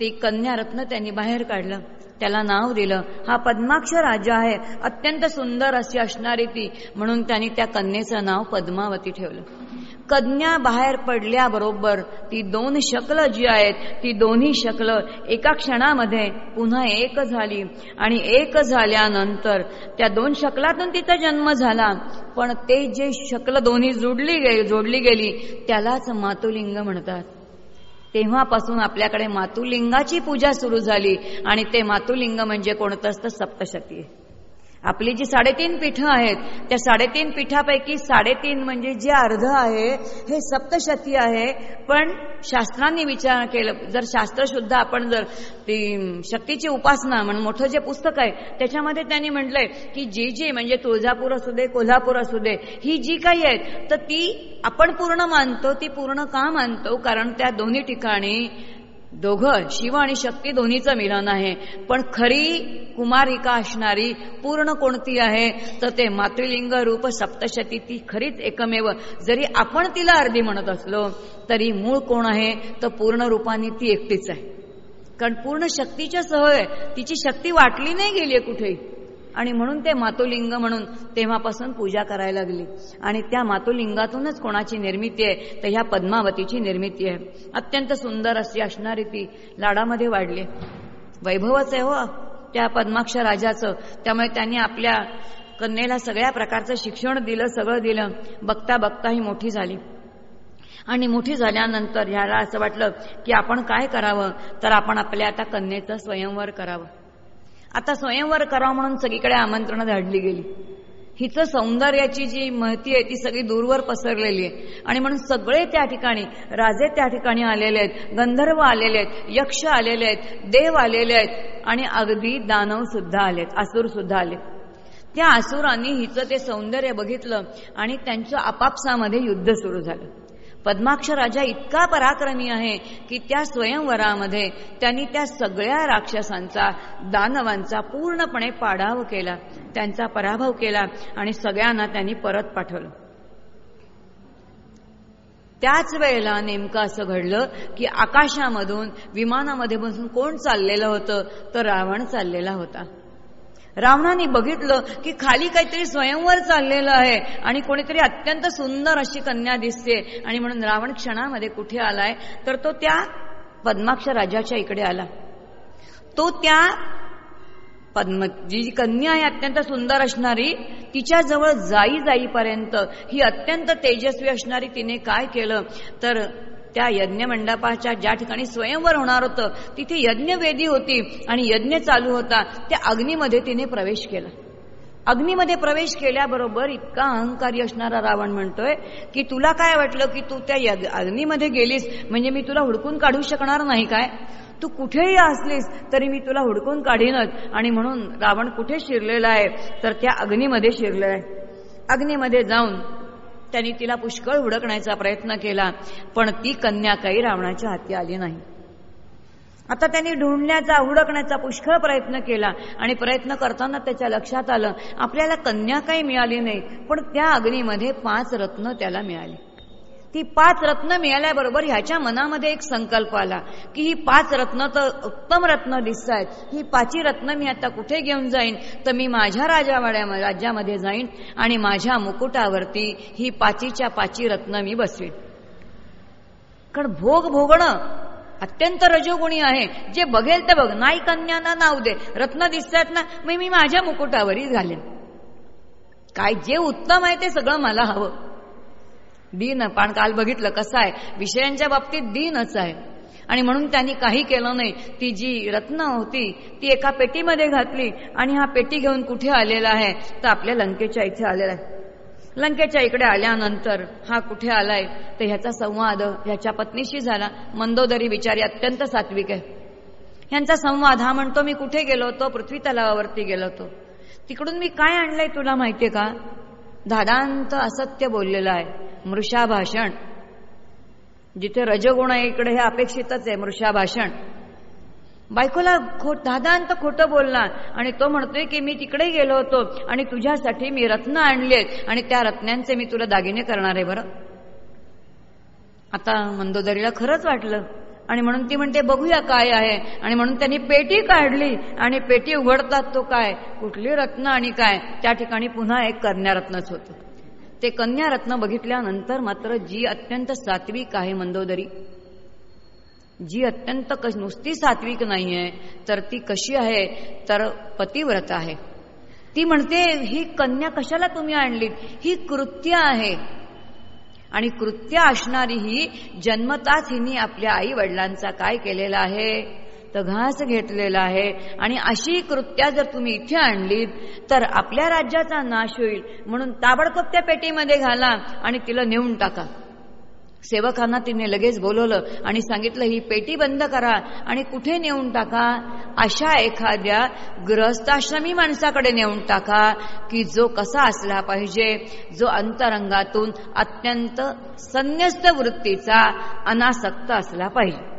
S1: ते कन्यारत्न त्यांनी बाहेर काढलं. त्याला नाव दिलं. हा पद्माक्ष राजा आहे अत्यंत सुंदर अशी असणारी ती. म्हणून त्यांनी त्या कन्येचं नाव पद्मावती ठेवलं. कज्ञा बाहेर पडल्याबरोबर ती दोन शकलं जी आहेत ती दोन्ही शकलं एका क्षणामध्ये पुन्हा एक झाली. आणि एक झाल्यानंतर त्या दोन शकलातून तिचा जन्म झाला. पण ते जे शकलं दोन्ही जोडली गेली जोडली गेली त्यालाच मातुलिंग म्हणतात. तेव्हापासून आपल्याकडे मातुलिंगाची पूजा सुरू झाली आणि ते मातुलिंग म्हणजे कोणतं असतं सप्तशती. आहे आपली जी साडेतीन पीठं आहेत त्या साडेतीन पीठापैकी साडेतीन म्हणजे जे अर्ध आहे हे सप्तशती आहे. पण शास्त्रांनी विचार केलं जर शास्त्रशुद्ध आपण जर ती शक्तीची उपासना म्हणून मोठं जे पुस्तक आहे त्याच्यामध्ये त्यांनी म्हटलंय की जी जी म्हणजे तुळजापूर असू दे कोल्हापूर असू दे ही जी काही आहेत तर ती आपण पूर्ण मानतो ती पूर्ण का मानतो? कारण त्या दोन्ही ठिकाणी दोघं शिव आणि शक्ती दोन्हीचं मिलन आहे. पण खरी कुमारिका असणारी पूर्ण कोणती आहे? तर ते मातृलिंग रूप सप्तशती ती खरीच एकमेव. जरी आपण तिला अर्धी म्हणत असलो तरी मूळ कोण आहे? तर पूर्ण रूपाने ती एकटीच आहे. कारण पूर्ण शक्तीच्या सह तिची शक्ती वाटली नाही गेली कुठेही. आणि म्हणून ते मातोलिंग म्हणून तेव्हापासून पूजा करायला लागली. आणि त्या मातोलिंगातूनच कोणाची निर्मिती आहे तर ह्या पद्मावतीची निर्मिती आहे. अत्यंत सुंदर अशी असणारी ती लाडामध्ये वाढली. वैभवच आहे हो त्या पद्माक्ष राजाचं. त्यामुळे त्यांनी आपल्या कन्येला सगळ्या प्रकारचं शिक्षण दिलं सगळं दिलं. बघता बघता ही मोठी झाली. आणि मोठी झाल्यानंतर ह्याला असं वाटलं की आपण काय करावं? तर आपण आपल्या आता कन्येचं स्वयंवर करावं. आता स्वयंवर करावं म्हणून सगळीकडे आमंत्रणं धाडली गेली. हिचं सौंदर्याची जी महती आहे ती सगळी दूरवर पसरलेली आहे. आणि म्हणून सगळे त्या ठिकाणी राजे त्या ठिकाणी आलेले आहेत गंधर्व आलेले आहेत यक्ष आलेले आहेत देव आलेले आहेत आणि अगदी दानव सुद्धा आलेत आसूर सुद्धा आले. त्या आसुरांनी हिचं ते सौंदर्य बघितलं आणि त्यांच्या आपापसामध्ये युद्ध सुरू झालं. पद्माक्ष राजा इतका पराक्रमी आहे की त्या स्वयंवरामध्ये त्यांनी त्या सगळ्या राक्षसांचा दानवांचा पूर्णपणे पाडाव केला. त्यांचा पराभव केला आणि सगळ्यांना त्यांनी परत पाठवलं. त्याच वेळेला नेमकं असं घडलं की आकाशामधून विमानामध्ये बसून कोण चाललेलं होतं तर रावण चाललेला होता. रावणाने बघितलं की खाली काहीतरी स्वयंवर चाललेलं आहे आणि कोणीतरी अत्यंत सुंदर अशी कन्या दिसते. आणि म्हणून रावण क्षणामध्ये कुठे आलाय? तर तो त्या पद्माक्ष राजाच्या इकडे आला. तो त्या पद्म जी कन्या आहे अत्यंत सुंदर असणारी तिच्या जवळ जाई जाईपर्यंत ही अत्यंत तेजस्वी असणारी तिने काय केलं? तर त्या यज्ञ मंडपाच्या ज्या ठिकाणी स्वयंवर होणार होतं तिथे यज्ञवेदी होती आणि यज्ञ चालू होता त्या अग्नीमध्ये तिने प्रवेश केला. अग्नीमध्ये प्रवेश केल्याबरोबर इतका अहंकारी असणारा रावण म्हणतोय की तुला काय वाटलं की तू त्या अग्नीमध्ये गेलीस? म्हणजे मी तुला हुडकून काढू शकणार नाही काय? तू कुठेही असलीस तरी मी तुला हुडकून काढीनच. आणि म्हणून रावण कुठे शिरलेला आहे तर त्या अग्नीमध्ये शिरलेला आहे. अग्नीमध्ये जाऊन त्यांनी तिला पुष्कळ हुडकण्याचा प्रयत्न केला पण ती कन्या काही रावणाच्या हाती आली नाही. आता त्यांनी ढूंढण्याचा हुडकण्याचा पुष्कळ प्रयत्न केला आणि प्रयत्न करताना त्याच्या लक्षात आलं आपल्याला कन्या काही मिळाली नाही पण त्या अग्नीमध्ये पाच रत्न त्याला मिळाली. ती पाच रत्न मिळाल्याबरोबर ह्याच्या मनामध्ये एक संकल्प आला की ही पाच रत्न तर उत्तम रत्न दिसत आहेत ही पाची रत्न मी आता कुठे घेऊन जाईन? तर मी माझ्या राजावाड्या राज्यामध्ये जाईन आणि माझ्या मुकुटावरती ही पाचीच्या पाची रत्न मी बसवीन. कारण भोग भोगणं अत्यंत रजोगुणी आहे. जे बघेल ते बघ. नाही कन्यांना नाव दे. रत्न दिसतात ना मी मी माझ्या मुकुटावरही घालेन. काय जे उत्तम आहे ते सगळं मला हवं. दिन. पण काल बघितलं कसं आहे? विषयांच्या बाबतीत दिनच आहे. आणि म्हणून त्यांनी काही केलं नाही. ती जी रत्न होती ती एका पेटीमध्ये घातली आणि हा पेटी घेऊन कुठे आलेला आहे? तर आपल्या लंकेच्या इथे आलेला आहे. लंकेच्या इकडे आल्यानंतर हा कुठे आलाय? तर ह्याचा संवाद ह्याच्या पत्नीशी झाला. मंदोदरी विचारी अत्यंत सात्विक आहे. ह्यांचा संवाद हा म्हणतो मी कुठे गेलो होतो? पृथ्वी तलावावरती गेलो होतो. तिकडून मी काय आणलंय तुला माहितीये का? धाडांत असत्य बोललेलं आहे. मृषाभाषण. जिथे रजगुण आहे इकडे हे अपेक्षितच आहे मृषाभाषण. बायकोला खोट दादांत खोटं बोलणार आणि तो म्हणतोय की मी तिकडे गेलो होतो आणि तुझ्यासाठी मी रत्न आणलेत आणि त्या रत्नांचे मी तुला दागिने करणार आहे बरं. आता मंदोदरीला खरंच वाटलं आणि म्हणून ती म्हणते बघूया काय आहे. आणि म्हणून त्यांनी पेटी काढली आणि पेटी उघडतात तो काय कुठली रत्न आणि काय त्या ठिकाणी पुन्हा एक कन्यारत्नच होतं. ते कन्यारत्न बघितल्यानंतर मात्र जी अत्यंत सात्विक आहे मंदोदरी. जी अत्यंत नुसती सात्विक नाहीये तर ती कशी आहे? तर पतिव्रत आहे. ती म्हणते ही कन्या कशाला तुम्ही आणलीत? ही कृत्य आहे. आणि कृत्य असणारी ही जन्मताच हिनी आपल्या आई वडिलांचा काय केलेला आहे? तर घास घेतलेला आहे. आणि अशी कृत्या जर तुम्ही इथे आणलीत तर आपल्या राज्याचा नाश होईल. म्हणून ताबडतोब त्या पेटीमध्ये घाला आणि तिला नेऊन टाका. सेवकांना तिने लगेच बोलवलं आणि सांगितलं ही पेटी बंद करा आणि कुठे नेऊन टाका? अशा एखाद्या गृहस्थाश्रमी माणसाकडे नेऊन टाका की जो कसा असला पाहिजे जो अंतरंगातून अत्यंत संन्यस्त वृत्तीचा अनासक्त असला पाहिजे.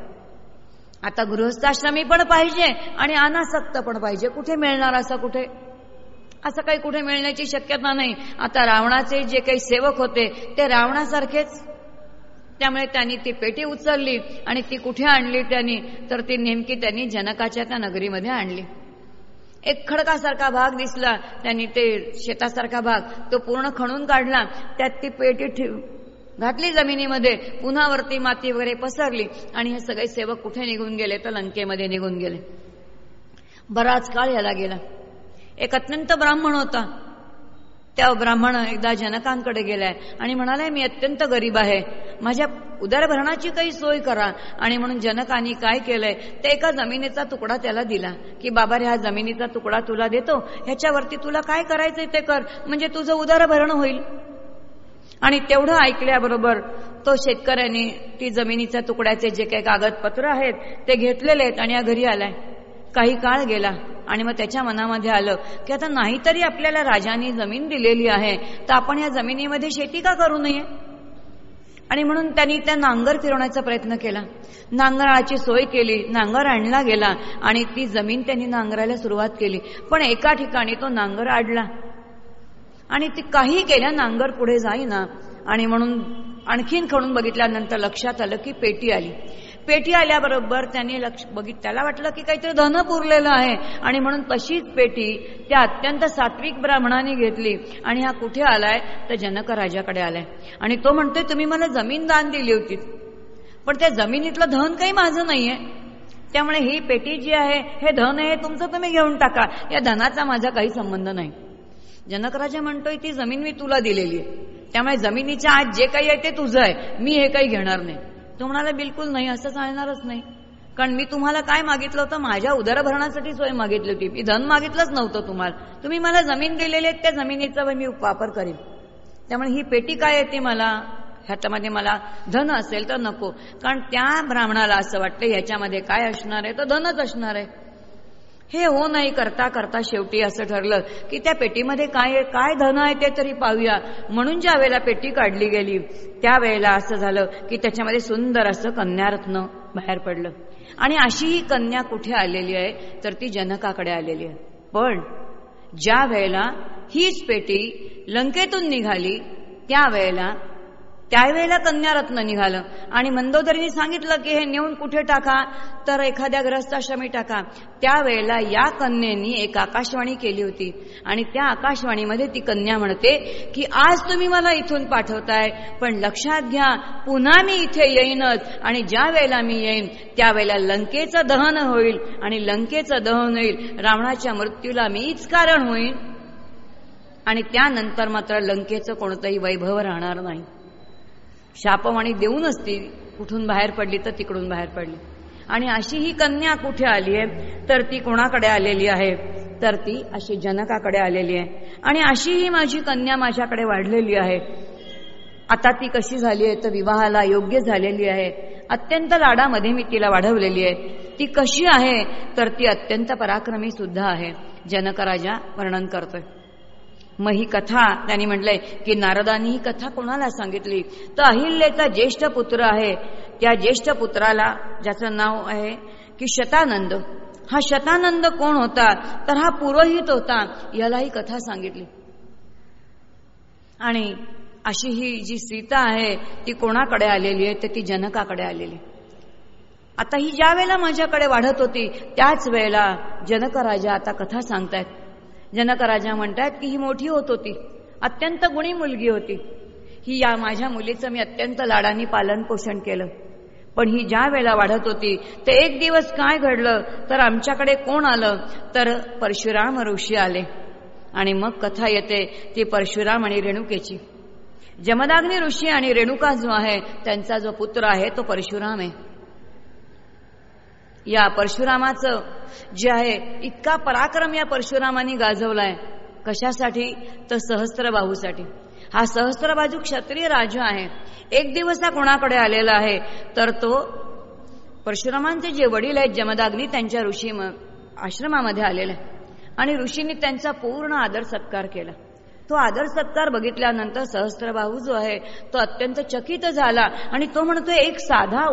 S1: आता गृहस्थाश्रमी पण पाहिजे आणि अनासक्त पण पाहिजे. कुठे मिळणार असं कुठे? असं काही कुठे मिळण्याची शक्यता नाही. आता रावणाचे जे काही सेवक होते ते रावणासारखेच. त्यामुळे त्यांनी ती पेटी उचलली आणि ती कुठे आणली त्यांनी? तर ती नेमकी त्यांनी जनकाच्या त्या नगरीमध्ये आणली. एक खडकासारखा भाग दिसला. त्यांनी ते शेतासारखा भाग तो पूर्ण खणून काढला. त्यात ती पेटी ठेव घातली जमिनीमध्ये पुन्हा वरती माती वगैरे पसरली आणि हे सगळे सेवक कुठे निघून गेले? तर लंकेमध्ये निघून गेले. बराच काळ याला गेला. एक अत्यंत ब्राह्मण होता. त्या ब्राह्मण एकदा जनकांकडे गेलाय आणि म्हणालाय मी अत्यंत गरीब आहे. माझ्या उदरभरणाची काही सोय करा. आणि म्हणून जनकांनी काय केलंय? ते एका जमिनीचा तुकडा त्याला दिला. की बाबा रे हा जमिनीचा तुकडा तुला देतो. ह्याच्यावरती तुला काय करायचंय ते कर. म्हणजे तुझं उदरभरण होईल. आणि तेवढं ऐकल्याबरोबर तो शेतकऱ्याने ती जमिनीच्या तुकड्याचे जे काही कागदपत्र आहेत ते घेतलेले आहेत आणि या घरी आलाय. काही काळ गेला आणि मग त्याच्या मनामध्ये आलं की आता नाहीतरी आपल्याला राजाने जमीन दिलेली आहे तर आपण या जमिनीमध्ये शेती का करू नये? आणि म्हणून त्यांनी त्या नांगर फिरवण्याचा प्रयत्न केला. नांगराची सोय केली नांगर आणला गेला आणि ती जमीन त्यांनी नांगरायला सुरुवात केली. पण एका ठिकाणी तो नांगर आडला. आणि ती काही केल्या नांगर पुढे जाईना. आणि म्हणून आणखीन खणून बघितल्यानंतर लक्षात आलं की पेटी आली. पेटी आल्याबरोबर त्यांनी लक्ष बघित त्याला वाटलं की काहीतरी धन पुरलेलं आहे. आणि म्हणून तशीच पेटी त्या अत्यंत सात्विक ब्राह्मणाने घेतली. आणि हा कुठे आलाय? तर जनक राजाकडे आलाय. आणि तो म्हणतोय तुम्ही मला जमीन दान दिली होती. पण त्या जमिनीतलं धन काही माझं नाहीये. त्यामुळे ही पेटी जी आहे हे धन आहे तुमचं तुम्ही घेऊन टाका. या धनाचा माझा काही संबंध नाही. जनकराजा म्हणतोय ती जमीन मी तुला दिलेली आहे. त्यामुळे जमिनीच्या आत जे काही आहे ते तुझं आहे. मी हे काही घेणार नाही. तो म्हणाला बिलकुल नाही असं चालणारच नाही. कारण मी तुम्हाला काय मागितलं होतं? माझ्या उदरभरणासाठी सोय मागितली होती. मी धन मागितलंच नव्हतं तुम्हाला. तुम्ही मला जमीन दिलेली आहे त्या जमिनीचा मी वापर करेन. त्यामुळे ही पेटी काय येते मला ह्याच्यामध्ये मला धन असेल तर नको. कारण त्या ब्राह्मणाला असं वाटतं ह्याच्यामध्ये काय असणार आहे? तर धनच असणार आहे. हे हो नाही करता करता शेवटी असं ठरलं की त्या पेटीमध्ये काय काय धन आहे ते तरी पाहूया. म्हणून ज्या वेळेला पेटी काढली गेली त्यावेळेला असं झालं की त्याच्यामध्ये सुंदर असं कन्यारत्न बाहेर पडलं. आणि अशी ही कन्या कुठे आलेली आहे तर ती जनकाकडे आलेली आहे. पण ज्या वेळेला हीच पेटी लंकेतून निघाली त्यावेळेला त्यावेळेला कन्यारत्न निघालं. आणि मंदोदरीने सांगितलं की हे नेऊन कुठे टाका? तर एखाद्या ग्रस्ताश्रमी टाका. त्यावेळेला या कन्येनी एक आकाशवाणी केली होती. आणि त्या आकाशवाणीमध्ये ती कन्या म्हणते की आज तुम्ही मला इथून पाठवताय पण लक्षात घ्या पुन्हा मी इथे येईनच. आणि ज्या वेळेला मी येईन त्यावेळेला लंकेचं दहन होईल. आणि लंकेचं दहन होईल. रावणाच्या मृत्यूला मीच कारण होईल आणि त्यानंतर मात्र लंकेचं कोणतंही वैभव राहणार नाही. शापवाणी देऊनच ती कुठून बाहेर पडली तर तिकडून बाहेर पडली. आणि अशी ही कन्या कुठे आली आहे? तर ती कोणाकडे आलेली आहे? तर ती अशी जनकाकडे आलेली आहे. आणि अशी ही माझी कन्या माझ्याकडे वाढलेली आहे. आता ती कशी झाली आहे? तर विवाहाला योग्य झालेली आहे. अत्यंत लाडामध्ये मी तिला वाढवलेली आहे. ती कशी आहे? तर ती अत्यंत पराक्रमी सुद्धा आहे. जनकराजा वर्णन करतोय. मग ही कथा त्यांनी म्हटलंय की नारदानी ही कथा कोणाला सांगितली? तर अहिल्याचा ज्येष्ठ पुत्र आहे. त्या ज्येष्ठ पुत्राला ज्याचं नाव आहे की शतानंद. हा शतानंद कोण होता? तर हा पुरोहित होता. याला ही कथा सांगितली. आणि अशी ही जी सीता आहे ती कोणाकडे आलेली आहे? तर ती जनकाकडे आलेली. आता ही ज्या वेळेला माझ्याकडे वाढत होती त्याच वेळेला जनक राजा आता कथा सांगतायत. जनक राजा म्हणतात की ही मोठी होत होती. अत्यंत गुणी मुलगी होती. ही या माझ्या मुलीचं मी अत्यंत लाडानी पालन पोषण केलं. पण ही ज्या वेळेला वाढत होती तर एक दिवस काय घडलं तर आमच्याकडे कोण आलं? तर परशुराम ऋषी आले. आणि मग कथा येते ती परशुराम आणि रेणुकेची. जमदाग्नी ऋषी आणि रेणुका जो आहे त्यांचा जो पुत्र आहे तो परशुराम आहे. या परशुरामाचं जे आहे इतका पराक्रम या परशुरामाने गाजवलाय. कशासाठी? तर सहस्त्रबाहूसाठी. हा सहस्त्रबाजू क्षत्रिय राजा आहे. एक दिवस हा कोणाकडे आलेला आहे? तर तो परशुरामांचे जे वडील आहेत जमदाग्नी त्यांच्या ऋषी आश्रमामध्ये आलेले. आणि ऋषींनी त्यांचा पूर्ण आदर सत्कार केला. तो आदर सत्कार बघितल्यानंतर सहस्त्रबाहू जो आहे तो अत्यंत चकित झाला आणि तो म्हणतो एक साधा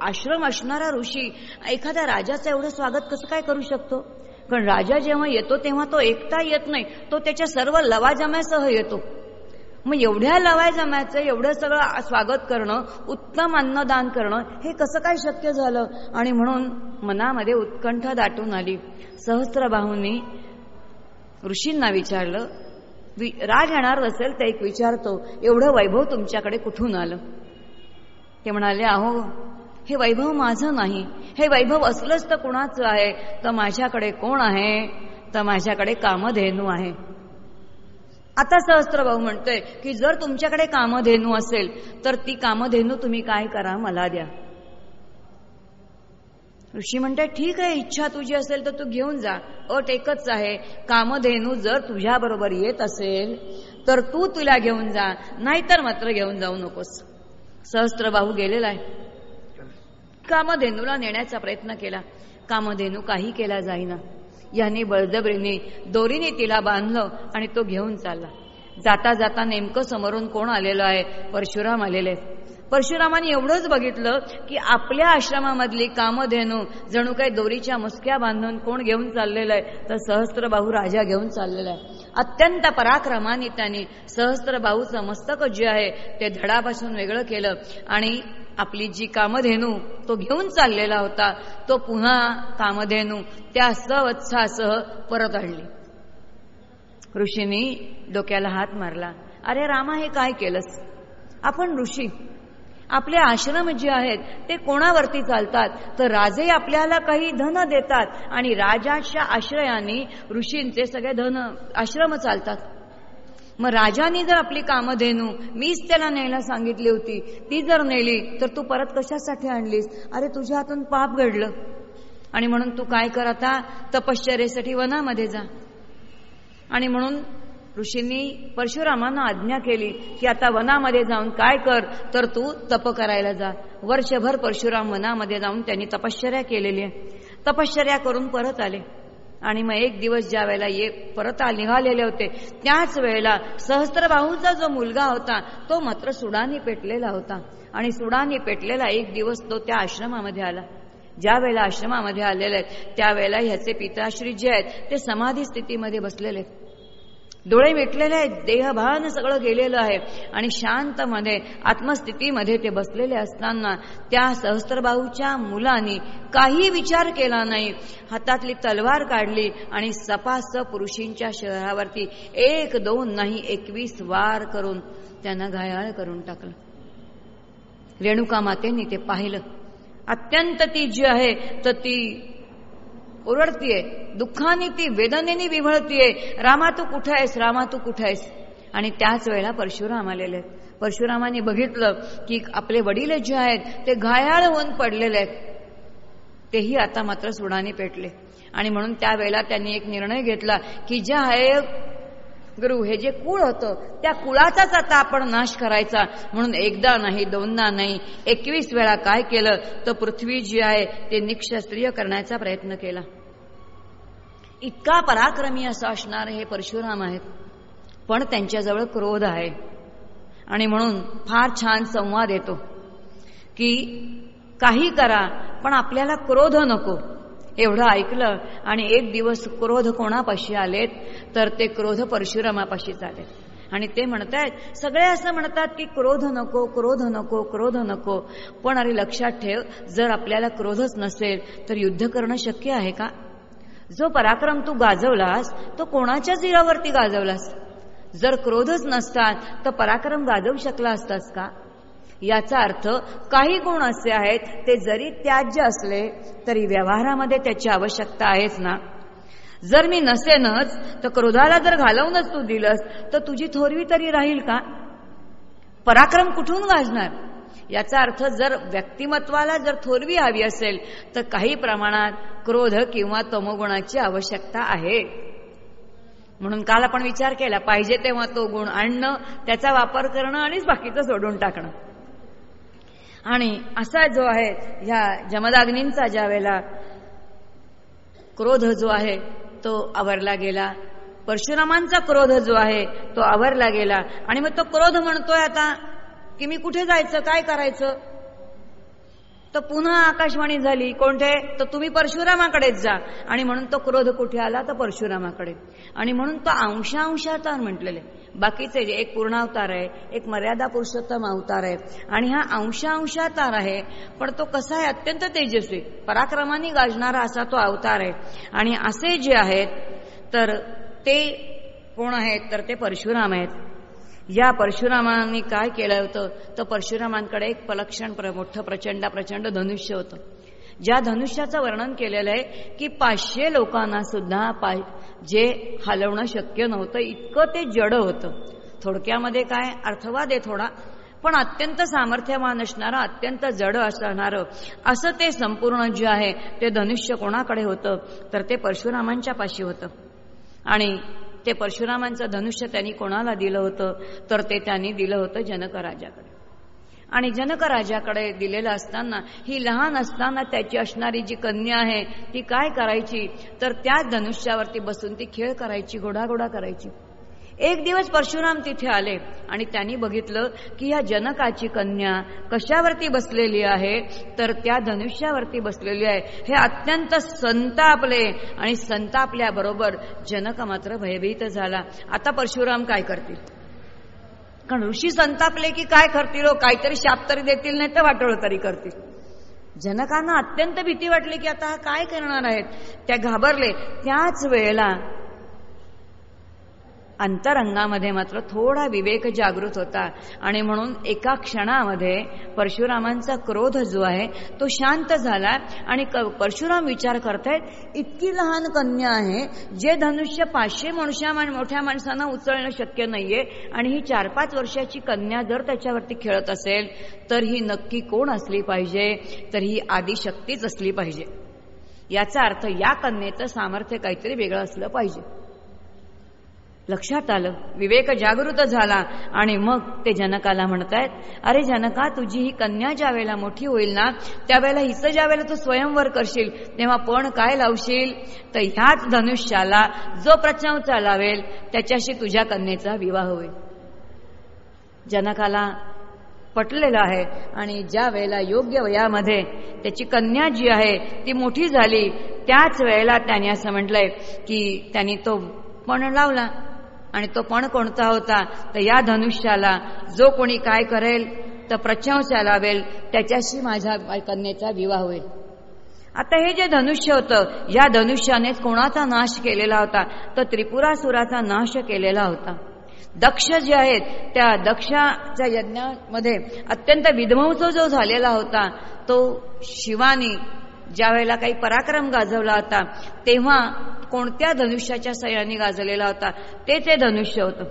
S1: आश्रम असणारा ऋषी एखाद्या राजाचं एवढं स्वागत कसं काय करू शकतो? कारण राजा जेव्हा येतो तेव्हा तो एकटा येत नाही. तो त्याच्या सर्व लवाजम्यासह येतो. मग एवढ्या लवायजम्याचं एवढं सगळं स्वागत करणं उत्तम अन्नदान करणं हे कसं काय शक्य झालं? आणि म्हणून मनामध्ये उत्कंठा दाटून आली. सहस्त्रबाहूंनी ऋषींना विचारलं राग येणार असेल तर एक विचारतो एवढं वैभव तुमच्याकडे कुठून आलं? ते म्हणाले अहो हे वैभव माझं नाही. हे वैभव असलंच तर कुणाचं आहे? तर माझ्याकडे कोण आहे? तर माझ्याकडे कामधेनू आहे. आता सहस्त्रभाऊ म्हणतोय की जर तुमच्याकडे कामधेनू असेल तर ती कामधेनू तुम्ही काय करा? मला द्या. ऋषी म्हणते ठीक आहे इच्छा तुझी असेल तर तू घेऊन जा. अट एकच आहे. कामधेनू जर तुझ्या बरोबर येत असेल तर तू तुला घेऊन जा. नाहीतर मात्र घेऊन जाऊ नकोस. सहस्त्रबाहू गेलेला आहे. कामधेनूला नेण्याचा प्रयत्न केला. कामधेनू काही केला जाईना. याने बळजबरीने दोरीने तिला बांधलं आणि तो घेऊन चालला. जाता जाता नेमकं समोरून कोण आलेलं आहे? परशुराम आलेले परशुरामाने एवढंच बघितलं की आपल्या आश्रमामधली कामधेनू जणू काही दोरीच्या मुसक्या बांधून कोण घेऊन चाललेलं आहे तर सहस्त्रबाहू राजा घेऊन चाललेला आहे. अत्यंत पराक्रमाने त्यांनी सहस्त्रबाहूचं मस्तक जे आहे ते धडापासून वेगळं केलं. आणि आपली जी कामधेनू तो घेऊन चाललेला होता तो पुन्हा कामधेनू त्या सवत्सासह परत आणली ऋषींनी डोक्याला हात मारला. अरे रामा हे काय केलंस? आपण ऋषी. आपले आश्रम जे आहेत ते कोणावरती चालतात? तर राजे आपल्याला काही धन देतात आणि राजाच्या आश्रयाने ऋषींचे सगळे धन आश्रम चालतात. मग राजाने जर आपली कामं देणू मीच त्याला न्यायला सांगितली होती ती जर नेली तर तू परत कशासाठी आणलीस? अरे तुझ्या हातून पाप घडलं. आणि म्हणून तू काय कर आता? तपश्चर्यासाठी वनामध्ये जा. आणि म्हणून ऋषींनी परशुरामांना आज्ञा केली की आता वनामध्ये जाऊन काय कर तर तू तप करायला जा. वर्षभर परशुराम वनामध्ये जाऊन त्यांनी तपश्चर्या केलेली आहे. तपश्चर्या करून परत आले. आणि मग एक दिवस ज्या वेळेला ये परत निघालेले होते त्याच वेळेला सहस्त्रबाहूंचा जो मुलगा होता तो मात्र सुडानी पेटलेला होता. आणि सुडानी पेटलेला एक दिवस तो त्या आश्रमामध्ये आला. ज्या वेळेला आश्रमामध्ये आलेले आहेत त्यावेळेला ह्याचे पिताश्री जे आहेत ते समाधी स्थितीमध्ये बसलेले आहेत. डोळे मिटलेले आहेत देहभान सगळं गेलेलं आहे. आणि शांतमध्ये आत्मस्थितीमध्ये ते बसलेले असताना त्या सहस्त्रबाहूच्या मुलांनी काही विचार केला नाही. हातातली तलवार काढली आणि सपास पुरुषींच्या शहरावरती एक दोन नाही एकवीस वार करून त्यांना घायाळ करून टाकलं. रेणुका मातेनी ते पाहिलं. अत्यंत ती जी आहे. तर ती ओरडतीये दुःखाने ती वेदनेने विभळतीये रामा तू कुठे आहेस रामा तू कुठे आहेस? आणि त्याच वेळेला परशुराम आलेले आहेत. परशुरामाने बघितलं की आपले वडील जे आहेत ते घायाळ होऊन पडलेले आहेत. तेही आता मात्र सुडाने पेटले. आणि म्हणून त्यावेळेला त्यांनी एक निर्णय घेतला की ज्या आहे गुरु हे जे कुळ होतं त्या कुळाचाच आता आपण नाश करायचा. म्हणून एकदा नाही दोनदा नाही एकवीस वेळा काय केलं तर पृथ्वी जी आहे ते निक्षस्त्रीय करण्याचा प्रयत्न केला. इतका पराक्रमी असं असणार हे परशुराम आहेत. पण त्यांच्याजवळ क्रोध आहे. आणि म्हणून फार छान संवाद येतो की काही करा पण आपल्याला क्रोध नको. एवढं ऐकलं आणि एक दिवस क्रोध कोणापाशी आलेत तर ते क्रोध परशुरामापाशीच आले आणि ते म्हणतायत सगळे असं म्हणतात की क्रोध नको क्रोध नको क्रोध नको. पण अरे लक्षात ठेव जर आपल्याला क्रोधच नसेल तर युद्ध करणं शक्य आहे का? जो पराक्रम तू गाजवलास तो कोणाच्या जिरावरती गाजवलास? जर क्रोधच नसतात तर पराक्रम गाजवू शकला असतास का? याचा अर्थ काही गुण असे आहेत ते जरी त्याज्य असले तरी व्यवहारामध्ये त्याची आवश्यकता आहेच ना? जर मी नसेनच तर क्रोधाला जर घालवूनच तू दिलंस तर तुझी थोरवी तरी राहील का? पराक्रम कुठून गाजणार याचा अर्थ जर व्यक्तिमत्वाला जर थोरवी हवी असेल तर काही प्रमाणात क्रोध किंवा तमोगुणाची आवश्यकता आहे. म्हणून काल आपण विचार केला पाहिजे तेव्हा तो गुण आणणं त्याचा वापर करणं आणिच बाकीचं सोडून टाकणं. आणि असा जो आहे ह्या जमदाग्नींचा ज्या वेळेला क्रोध जो आहे तो आवरला गेला. परशुरामांचा क्रोध जो आहे तो आवरला गेला. आणि मग तो क्रोध म्हणतोय आता की मी कुठे जायचं काय करायचं? तर पुन्हा आकाशवाणी झाली कोणते? तर तुम्ही परशुरामाकडेच जा. आणि म्हणून तो क्रोध कुठे आला? तर परशुरामाकडे. आणि म्हणून तो अंशांशातार म्हटलेले बाकीचे जे एक पूर्णावतार आहे एक मर्यादा पुरुषोत्तम अवतार आहे आणि हा अंशांशातार आहे पण तो कसा आहे अत्यंत तेजस्वी पराक्रमाने गाजणारा असा तो अवतार आहे. आणि असे जे आहेत तर ते कोण आहेत? तर ते परशुराम आहेत. या परशुरामांनी काय केलं होतं? तर परशुरामांकडे एक पलक्षण प्र मोठं प्रचंड प्रचंड धनुष्य होतं. ज्या धनुष्याचं वर्णन केलेलं आहे की पाचशे लोकांना सुद्धा पा जे हलवणं शक्य नव्हतं इतकं ते जड होतं. थोडक्यामध्ये काय? अर्थवाद आहे थोडा. पण अत्यंत सामर्थ्यवान असणारं अत्यंत जड असणारं असं ते संपूर्ण जे आहे ते धनुष्य कोणाकडे होतं? तर ते परशुरामांच्या पाशी होतं. आणि ते परशुरामांचं धनुष्य त्यांनी कोणाला दिलं होतं? तर ते त्यांनी दिलं होतं जनकराजाकडे. आणि जनक राजाकडे दिलेलं असताना ही लहान असताना त्याची असणारी जी कन्या आहे ती काय करायची? तर त्या धनुष्यावरती बसून ती खेळ करायची घोडाघोडा करायची. एक दिवस परशुराम तिथे आले आणि त्यांनी बघितलं की ह्या जनकाची कन्या कशावरती बसलेली आहे? तर त्या धनुष्यावरती बसलेली आहे. हे अत्यंत संतापले आणि संतापल्याबरोबर जनक मात्र भयभीत झाला. आता परशुराम काय करतील? कारण ऋषी संतापले की काय करतील हो? काहीतरी शाप तरी देतील नाही तर वाटोळ तरी करतील. जनकांना अत्यंत भीती वाटली की आता हा काय करणार आहेत? त्या घाबरले. त्याच वेळेला अंतरंगामध्ये मात्र थोडा विवेक जागृत होता. आणि म्हणून एका क्षणामध्ये परशुरामांचा क्रोध जो आहे तो शांत झाला. आणि परशुराम विचार करतायत इतकी लहान कन्या आहे जे धनुष्य पाचशे मनुष्या मोठ्या माणसांना उचलणं शक्य नाहीये आणि ही चार पाच वर्षाची कन्या जर त्याच्यावरती खेळत असेल तर ही नक्की कोण असली पाहिजे? तर ही आदिशक्तीच असली पाहिजे. याचा अर्थ या कन्येचं सामर्थ्य काहीतरी वेगळं असलं पाहिजे. लक्षात आलं. विवेक जागृत झाला आणि मग ते जनकाला म्हणतायत अरे जनका तुझी ही कन्या ज्या वेळेला मोठी होईल ना त्यावेळेला हिचं ज्या वेळेला तू स्वयंवर करशील तेव्हा पण काय लावशील? तर ह्याच धनुष्याला जो प्रचव चालावेल त्याच्याशी तुझ्या कन्येचा विवाह होईल. जनकाला पटलेलं आहे आणि ज्या वेळेला योग्य वयामध्ये त्याची कन्या जी आहे ती मोठी झाली त्याच वेळेला त्याने असं म्हटलंय की त्यांनी तो पण लावला. आणि तो पण कोणता होता तर या धनुष्याला जो कोणी काय करेल तर प्रचंशा लावेल त्याच्याशी माझ्या कन्येचा विवाह होईल. आता हे जे धनुष्य होतं या धनुष्यानेच कोणाचा नाश केलेला होता तर त्रिपुरासुराचा नाश केलेला होता. दक्ष जे आहेत त्या दक्षाच्या यज्ञामध्ये अत्यंत विध्वंस जो झालेला होता तो शिवानी ज्या वेळेला काही पराक्रम गाजवला होता तेव्हा कोणत्या धनुष्याच्या सह्याने गाजलेला होता ते ते धनुष्य होतं.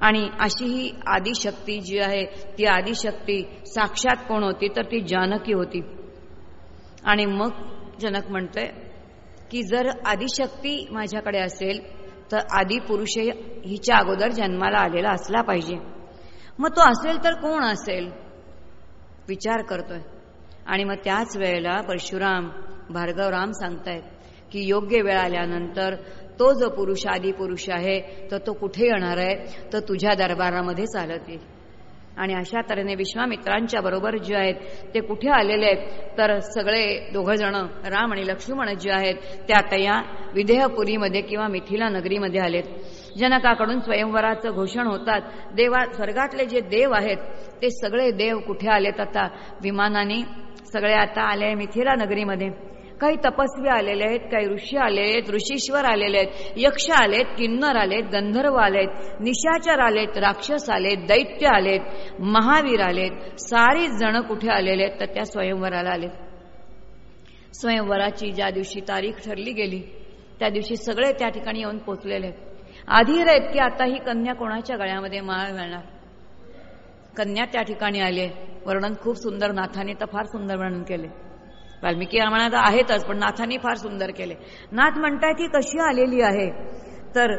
S1: आणि अशी ही आदिशक्ती जी आहे ती आदिशक्ती साक्षात कोण होती तर ती जानकी होती. आणि मग जनक म्हणतोय की जर आदिशक्ती माझ्याकडे असेल तर आदि पुरुष हिच्या अगोदर जन्माला आलेला असला पाहिजे. मग तो असेल तर कोण असेल? विचार करतोय. आणि मग त्याच वेळेला परशुराम भार्गवराम सांगतायत की योग्य वेळ आल्यानंतर तो जो पुरुष आदी पुरुष आहे तर तो कुठे येणार आहे? तर तुझ्या दरबारामध्ये चालत येईल आणि अशा तऱ्हेने विश्वामित्रांच्या बरोबर जे आहेत ते कुठे आलेले आहेत? तर सगळे दोघ जण राम आणि लक्ष्मण जे आहेत त्या आता या विदेहपुरीमध्ये किंवा मिथिला नगरीमध्ये आलेत. जनकाकडून स्वयंवराचं घोषण होतात. देवा स्वर्गातले जे देव आहेत ते सगळे देव कुठे आलेत आता? विमानाने सगळे आता आले मिथिला नगरीमध्ये. काही तपस्वी आलेले आहेत काही ऋषी आले आहेत ऋषीश्वर आलेले आहेत यक्ष आलेत किन्नर आलेत गंधर्व आलेत निशाचर आलेत राक्षस आलेत दैत्य आलेत महावीर आलेत सारी जण कुठे आलेले आहेत तर त्या स्वयंवराला आलेत स्वयंवराची ज्या दिवशी तारीख ठरली गेली त्या दिवशी सगळे त्या ठिकाणी येऊन पोचलेले आहेत. आधीर आहेत की आता ही कन्या कोणाच्या गळ्यामध्ये माळ मिळणार कन्या त्या ठिकाणी आले वर्णन खूप सुंदर नाथाने तर फार सुंदर वर्णन केले. वाल्मिकी रामायणात आहेतच पण नाथांनी फार सुंदर केले. नाथ म्हणताय की कशी आलेली आहे? तर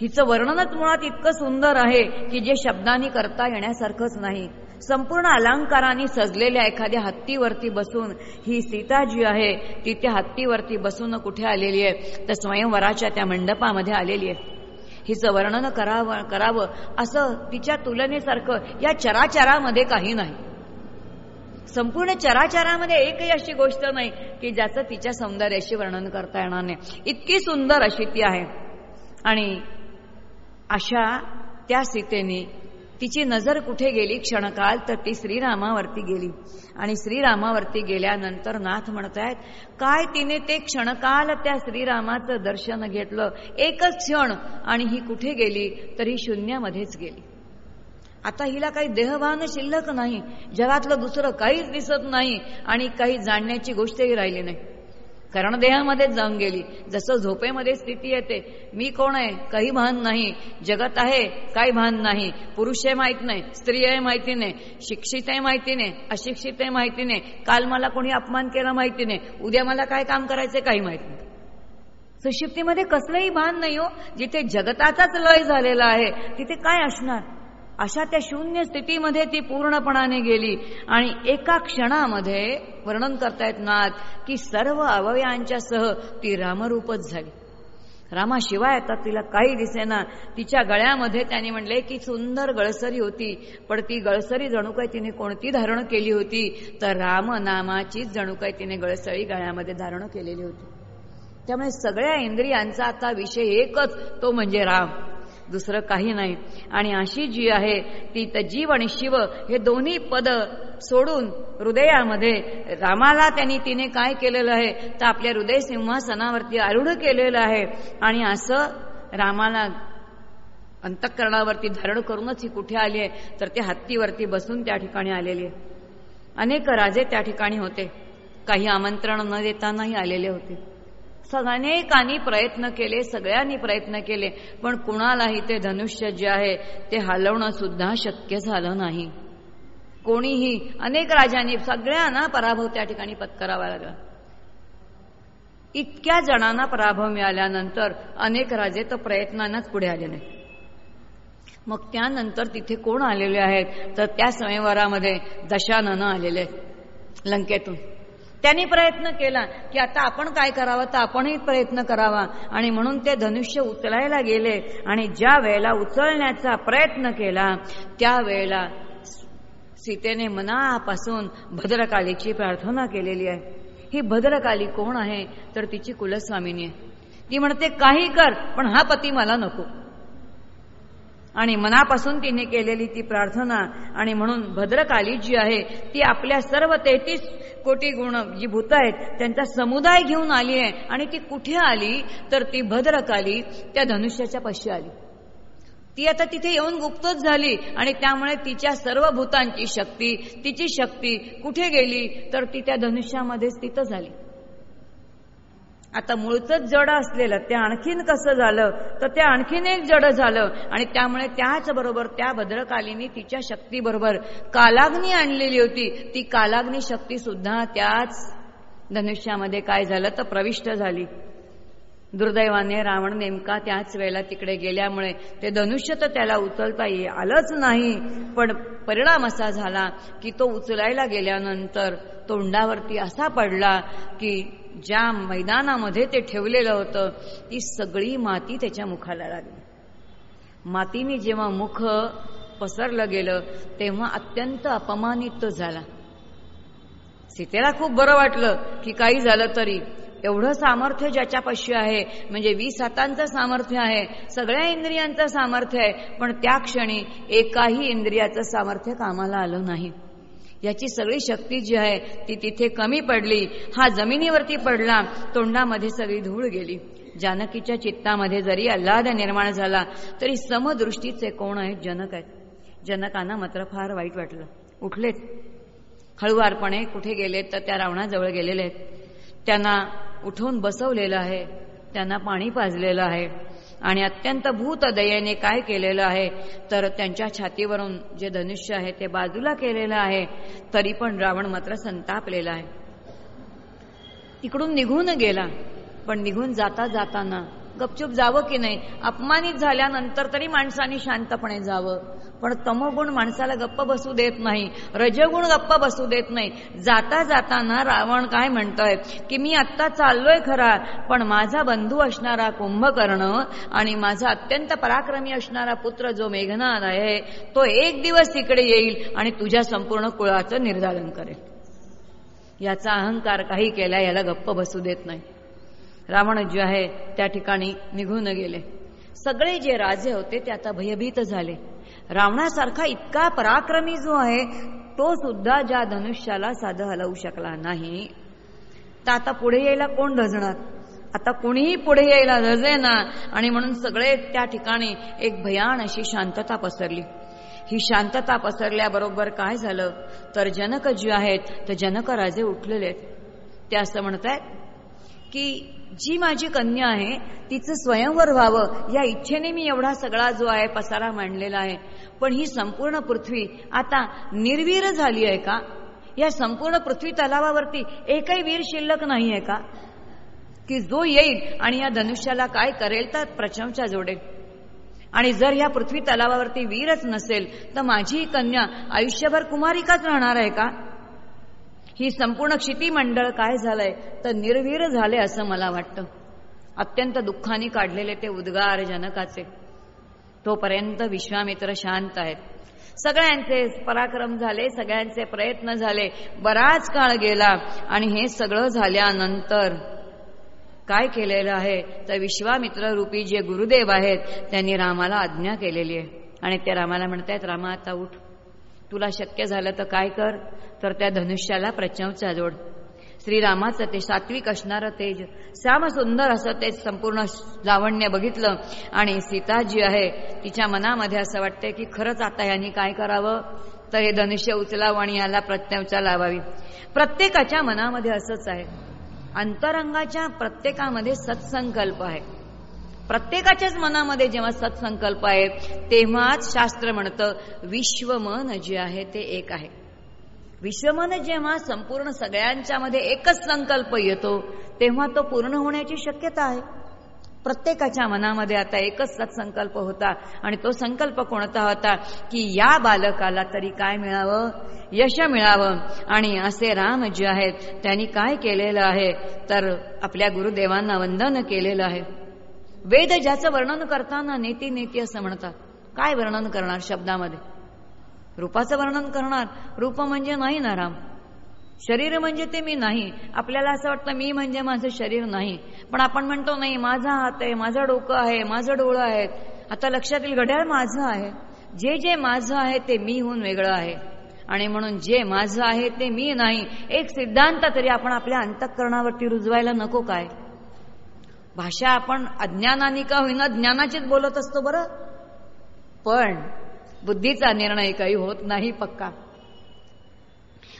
S1: हिचं वर्णनच मुळात इतकं सुंदर आहे की जे शब्दांनी करता येण्यासारखंच नाही. संपूर्ण अलंकारांनी सजलेल्या एखाद्या हत्तीवरती बसून ही सीता जी आहे ती त्या हत्तीवरती बसून कुठे आलेली आहे? तर स्वयंवराच्या त्या मंडपामध्ये आलेली आहे. हिचं वर्णन करावं करावं असं तिच्या तुलनेसारखं या चराचरामध्ये काही नाही. संपूर्ण चराचरामध्ये एकही अशी गोष्ट नाही की ज्याचं तिच्या सौंदर्याशी वर्णन करता येणार नाही. इतकी सुंदर अशी ती आहे. आणि अशा त्या सीतेने तिची नजर कुठे गेली? क्षणकाल तर ती श्रीरामावरती गेली. आणि श्रीरामावरती गेल्यानंतर नाथ म्हणतायत काय तिने ते क्षणकाल त्या श्रीरामाचं दर्शन घेतलं? एकच क्षण आणि ही कुठे गेली? तर ही शून्यामध्येच गेली. आता हिला काही देहभान शिल्लक नाही. जगातलं दुसरं काहीच दिसत नाही आणि काही जाणण्याची गोष्टही राहिली नाही. कारण देहामध्येच जाऊन गेली. जसं झोपेमध्ये स्थिती येते. मी कोण आहे? काही भान नाही. जगत आहे? काही भान नाही. पुरुष आहे माहीत नाही. स्त्री आहे माहिती नाही. शिक्षित आहे माहिती नाही. अशिक्षित आहे माहिती नाही. काल मला कोणी अपमान केला माहिती नाही. उद्या मला काय काम करायचं काही माहिती नाही. सुशिप्तीमध्ये कसलंही भान नाही हो. जिथे जगताचाच लय झालेला आहे तिथे काय असणार? अशा त्या शून्य स्थितीमध्ये ती पूर्णपणाने गेली. आणि एका क्षणामध्ये वर्णन करतायत नाथ की सर्व अवयांच्या सह ती रामरूपच झाली. रामाशिवाय आता तिला काही दिसेना. तिच्या गळ्यामध्ये त्याने म्हणले की सुंदर गळसरी होती. पण ती गळसरी जणू काय तिने कोणती धारण केली होती? तर राम नामाचीच जणू काय तिने गळसरी गळ्यामध्ये धारण केलेली होती. त्यामुळे सगळ्या इंद्रियांचा आता विषय एकच तो म्हणजे राम. दुसरं काही नाही. आणि अशी जी आहे ती तर जीव आणि शिव हे दोन्ही पद सोडून हृदयामध्ये रामाला त्यांनी तिने काय केलेलं आहे तर आपल्या हृदय सिंहासनावरती आरूढ केलेलं आहे. आणि असं रामाला अंतःकरणावरती धारण करूनच ही कुठे आली आहे तर ते हत्तीवरती बसून त्या ठिकाणी आलेली आहे. अनेक राजे त्या ठिकाणी होते. काही आमंत्रण न देतानाही आलेले होते. अनेकांनी प्रयत्न केले सगळ्यांनी प्रयत्न केले पण कुणालाही ते धनुष्य जे आहे ते हलवणं सुद्धा शक्य झालं नाही. कोणीही अनेक राजांनी सगळ्यांना पराभव त्या ठिकाणी पत्करावा लागला. इतक्या जणांना पराभव मिळाल्यानंतर अनेक राजे तर प्रयत्नांनाच पुढे आले नाही. मग त्यानंतर तिथे कोण आलेले आहेत? तर त्या स्वयंवरामध्ये दशानन आलेले आहेत लंकेतून. त्यांनी प्रयत्न केला की आता आपण काय करावं तर आपणही प्रयत्न करावा. आणि म्हणून ते धनुष्य उचलायला गेले आणि ज्या वेळेला उचलण्याचा प्रयत्न केला त्यावेळेला सीतेने मनापासून भद्रकालीची प्रार्थना केलेली आहे. ही भद्रकाली कोण आहे? तर तिची कुलस्वामिनी आहे. ती म्हणते काही कर पण हा पती मला नको. आणि मनापासून तिने केलेली ती प्रार्थना आणि म्हणून भद्रकाली जी आहे ती आपल्या सर्व तेहतीस कोटी गुण जी भूत आहेत त्यांचा समुदाय घेऊन आली आहे आणि ती कुठे आली? तर ती भद्रकाली त्या धनुष्याच्या पशी आली. ती आता तिथे येऊन गुप्तच झाली आणि त्यामुळे तिच्या सर्व भूतांची शक्ती तिची शक्ती कुठे गेली? तर ती त्या धनुष्यामध्येच तिथं झाली. आता मूळच जड असलेलं ते आणखीन कसं झालं तर ते आणखीन एक जड झालं. आणि त्यामुळे त्याच बरोबर त्या भद्रकालीनी तिच्या शक्तीबरोबर कालाग्नी आणलेली होती. ती कालाग्नी शक्ती सुद्धा त्याच धनुष्यामध्ये काय झालं तर प्रविष्ट झाली. दुर्दैवाने रावण नेमका त्याच वेळेला तिकडे गेल्यामुळे ते धनुष्य तर त्याला उचलता ये आलंच नाही पण परिणाम असा झाला की तो उचलायला गेल्यानंतर तोंडावरती असा पडला की ज्या मैदानामध्ये ते ठेवलेलं होतं ती सगळी माती त्याच्या मुखाला लागली. मातीने जेव्हा मुख पसरलं गेलं तेव्हा अत्यंत अपमानित तो झाला. सीतेला खूप बरं वाटलं की काही झालं तरी. एवढं सामर्थ्य ज्याच्यापाशी आहे म्हणजे वीस हातांचं सामर्थ्य आहे सगळ्या इंद्रियांचं सामर्थ्य आहे पण त्या क्षणी एकाही इंद्रियाचं सामर्थ्य कामाला आलं नाही. याची सगळी शक्ती जी आहे ती तिथे कमी पडली. हा जमिनीवरती पडला तोंडामध्ये सगळी धूळ गेली. जानकीच्या चित्तामध्ये जरी अल्लाद निर्माण झाला तरी समदृष्टीचे कोण आहेत? जनक आहेत. जनकांना मात्र फार वाईट वाटलं. उठलेत. हळुवारपणे कुठे गेलेत तर त्या रावणाजवळ गेलेले आहेत. त्यांना उठवून बसवलेलं आहे. त्यांना पाणी पाजलेलं आहे. आणि अत्यंत भूत दयेने काय केलेलं आहे? तर त्यांच्या छातीवरून जे धनुष्य आहे ते बाजूला केलेलं आहे. तरी पण रावण मात्र संतापलेला आहे. तिकडून निघून गेला पण निघून जाता जाताना गपचूप जावं की नाही? अपमानित झाल्यानंतर तरी माणसाने शांतपणे जावं. पण तमोगुण माणसाला गप्प बसू देत नाही रजगुण गप्प बसू देत नाही. जाता जाताना रावण काय म्हणतोय? की मी आत्ता चाललोय खरा पण माझा बंधू असणारा कुंभकर्ण आणि माझा अत्यंत पराक्रमी असणारा पुत्र जो मेघनाद आहे तो एक दिवस तिकडे येईल आणि तुझ्या संपूर्ण कुळाचं निर्धारण करेल. याचा अहंकार काही केला याला गप्प बसू देत नाही. रावण जे आहे त्या ठिकाणी निघून गेले. सगळे जे राजे होते ते आता भयभीत झाले. रावणासारखा इतका पराक्रमी जो आहे तो सुद्धा ज्या धनुष्याला साधं हलवू शकला नाही. तर आता पुढे यायला कोण धजणार? आता कोणीही पुढे यायला धजे ना आणि म्हणून सगळे त्या ठिकाणी एक भयान अशी शांतता पसरली. ही शांतता पसरल्याबरोबर काय झालं? तर जनक जे आहेत तर जनक राजे उठलेले आहेत ते असं म्हणतायत की जी माझी कन्या आहे तिचं स्वयंवर व्हावं या इच्छेने मी एवढा सगळा जो आहे पसारा मांडलेला आहे. पण ही संपूर्ण पृथ्वी आता निर्वीर झाली आहे का? या संपूर्ण पृथ्वी तलावावरती एकही वीर शिल्लक नाही आहे का? की जो येईल आणि या धनुष्याला काय करेल तर प्रचमच्या जोडेल आणि जर या पृथ्वी तलावावरती वीरच नसेल तर माझी ही कन्या आयुष्यभर कुमारिकाच राहणार आहे का? ही संपूर्ण क्षिती मंडळ काय झालंय? तर निर्वीर झाले असं मला वाटतं. अत्यंत दुःखाने काढलेले ते उद्गार जनकाचे. तोपर्यंत विश्वामित्र शांत आहेत. सगळ्यांचे पराक्रम झाले सगळ्यांचे प्रयत्न झाले. बराच काळ गेला आणि हे सगळं झाल्यानंतर काय केलेलं आहे? तर विश्वामित्र रूपी जे गुरुदेव आहेत त्यांनी रामाला आज्ञा केलेली आहे. आणि ते रामाला म्हणतायत रामा आता उठ. तुला शक्य झालं तर काय कर? तर त्या धनुष्याला प्रचवचा जोड श्रीरामाचं ते सात्विक असणारं तेज श्याम सुंदर असं ते संपूर्ण लावण्य बघितलं. आणि सीता जी आहे तिच्या मनामध्ये असं वाटतंय की खरंच आता यांनी काय करावं? तर हे धनुष्य उचलावं आणि याला प्रत्यवचा लावावी. प्रत्येकाच्या मनामध्ये असंच आहे. अंतरंगाच्या प्रत्येकामध्ये सत्संकल्प आहे. प्रत्येकाच्याच मनामध्ये जेव्हा सत्संकल्प आहे तेव्हाच शास्त्र म्हणतं विश्वमन जे आहे ते एक आहे. विश्वमन जेव्हा संपूर्ण सगळ्यांच्या मध्ये एकच संकल्प येतो तेव्हा तो पूर्ण होण्याची शक्यता आहे. प्रत्येकाच्या मनामध्ये आता एकच सत्संकल्प होता आणि तो संकल्प कोणता होता की या बालकाला तरी काय मिळावं? यश मिळावं. आणि असे राम जे आहेत त्यांनी काय केलेलं आहे? तर आपल्या गुरुदेवांना वंदन केलेलं आहे. वेद ज्याचं वर्णन करताना नेती नेती असं म्हणतात. काय वर्णन करणार शब्दामध्ये? रूपाचं वर्णन करणार. रूप म्हणजे नाही ना राम. शरीर म्हणजे ते मी नाही. आपल्याला असं वाटतं मी म्हणजे माझं शरीर नाही. पण आपण म्हणतो नाही माझा हात आहे माझं डोकं आहे माझं डोळं आहे आता लक्षात येईल घड्याळ माझं आहे. जे जे माझं आहे ते मी होऊन वेगळं आहे. आणि म्हणून जे माझं आहे ते मी नाही. एक सिद्धांत तरी आपण आपल्या अंतःकरणावरती रुजवायला नको काय? भाषा आपण अज्ञानाने का होईना ज्ञानाचीच बोलत असतो बरं? पण बुद्धीचा निर्णय काही होत नाही पक्का.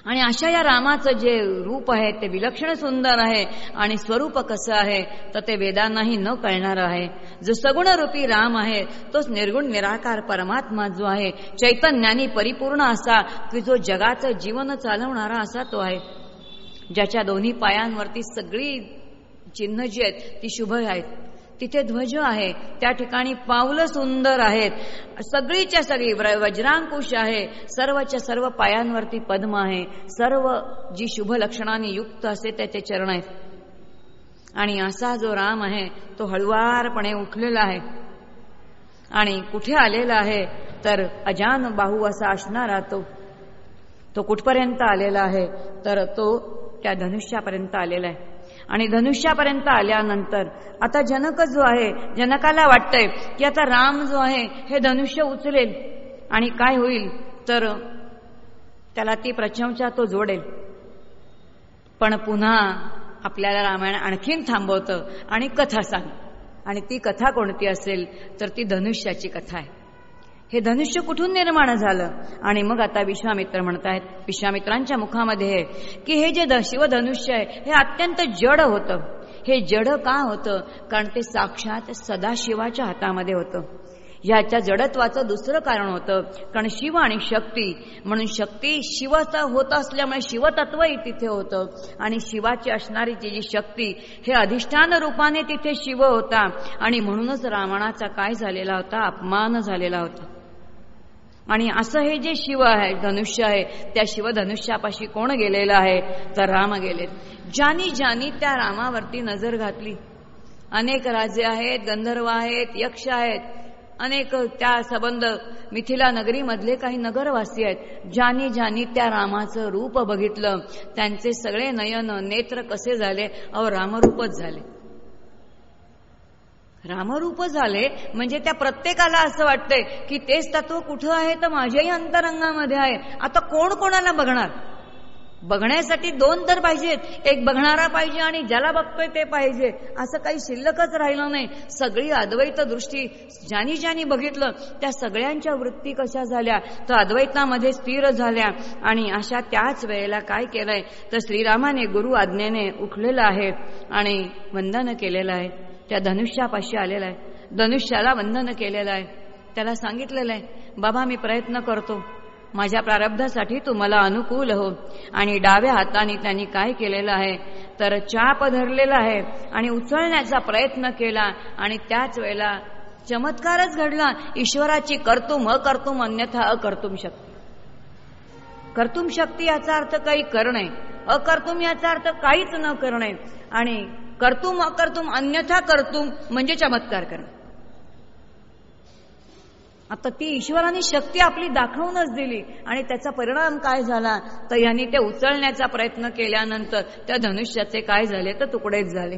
S1: आणि अशा या रामाचं जे रूप आहे ते विलक्षण सुंदर आहे आणि स्वरूप कसं आहे तर ते वेदांनाही न कळणार आहे. जो सगुण रूपी राम आहे तोच निर्गुण निराकार परमात्मा जो आहे चैतन्यानी परिपूर्ण असा की जो जगाचं जीवन चालवणारा असा तो आहे. ज्याच्या दोन्ही पायांवरती सगळी चिन्ह जी आहेत ती शुभ आहेत. तिथे ध्वज आहे त्या ठिकाणी पावलं सुंदर आहेत. सगळीच्या सगळी वज्रांकुश आहे. सर्वच्या सर्व पायांवरती पद्म आहे. सर्व जी शुभ लक्षणाने युक्त असे त्याचे चरण आहेत. आणि असा जो राम आहे तो हळुवारपणे उठलेला आहे. आणि कुठे आलेला आहे तर अजान बाहू असा असणारा तो तो कुठपर्यंत आलेला आहे तर तो त्या धनुष्यापर्यंत आलेला आहे. आणि धनुष्यापर्यंत आल्यानंतर आता जनक जो आहे जनकाला वाटतंय की आता राम जो आहे हे धनुष्य उचलेल आणि काय होईल? तर त्याला ती प्रशंसा तो जोडेल. पण पुन्हा आपल्याला रामायण आणखीन थांबवतं आणि कथा सांग. आणि ती कथा कोणती असेल तर ती धनुष्याची कथा आहे. हे धनुष्य कुठून निर्माण झालं? आणि मग आता विश्वामित्र म्हणतायत विश्वामित्रांच्या मुखामध्ये हे की हे जे शिवधनुष्य आहे हे अत्यंत जड होतं. हे जड का होतं? कारण ते साक्षात सदाशिवाच्या हातामध्ये होतं. ह्याच्या जडत्वाचं दुसरं कारण होतं कारण शिव आणि शक्ती म्हणून शक्ती शिवचा होत असल्यामुळे शिवतत्वही तिथे होतं. आणि शिवाची असणारी जी शक्ती हे अधिष्ठान रूपाने तिथे शिव होता. आणि म्हणूनच रावणाचा काय झालेला होता? अपमान झालेला होता. आणि असं हे जे शिव आहे धनुष्य आहे त्या शिवधनुष्यापाशी कोण गेलेलं आहे? तर राम गेलेत. ज्यानी ज्यानी त्या रामावरती नजर घातली. अनेक राजे आहेत गंधर्व आहेत यक्ष आहेत. अनेक त्या संबंध मिथिला नगरीमधले काही नगरवासी आहेत. ज्यानी ज्यानी त्या रामाचं रूप बघितलं त्यांचे सगळे नयन नेत्र कसे झाले? अहो रामरूपच झाले. रामरूप झाले म्हणजे त्या प्रत्येकाला असं वाटतंय की तेच तत्व कुठं आहे? तर माझ्याही अंतरंगामध्ये आहे. आता कोण कोणाला बघणार? बघण्यासाठी दोन तर पाहिजेत. एक बघणारा पाहिजे आणि ज्याला बघतोय ते पाहिजे. असं काही शिल्लकच राहिलं नाही. सगळी अद्वैत दृष्टी ज्यानी ज्यानी बघितलं त्या सगळ्यांच्या वृत्ती कशा झाल्या? तर अद्वैतामध्ये स्थिर झाल्या. आणि अशा त्याच वेळेला काय केलंय? तर श्रीरामाने गुरु आज्ञेने उठलेलं आहे आणि वंदन केलेलं आहे. त्या धनुष्यापाशी आलेला आहे. धनुष्याला वंदन केलेलं आहे. त्याला सांगितलेलं आहे बाबा मी प्रयत्न करतो. माझ्या प्रारब्धासाठी तू मला अनुकूल हो. आणि डाव्या हाताने त्यांनी काय केलेलं आहे? तर चाप धरलेला आहे आणि उचलण्याचा प्रयत्न केला आणि त्याच वेळेला चमत्कारच घडला. ईश्वराची कर्तुम अकर्तुम अन्यथा अकर्तुम शक्ती. कर्तुम शक्ती याचा अर्थ काही करणे अकर्तुम याचा अर्थ काहीच न करणे. आणि कर्तुम अकर्तुम अन्यथा कर्तुम म्हणजे चमत्कार करणं. आता ती ईश्वराने शक्ती आपली दाखवूनच दिली आणि त्याचा परिणाम काय झाला? तर यांनी ते उचलण्याचा प्रयत्न केल्यानंतर त्या धनुष्याचे काय झाले? तर तुकडेच झाले.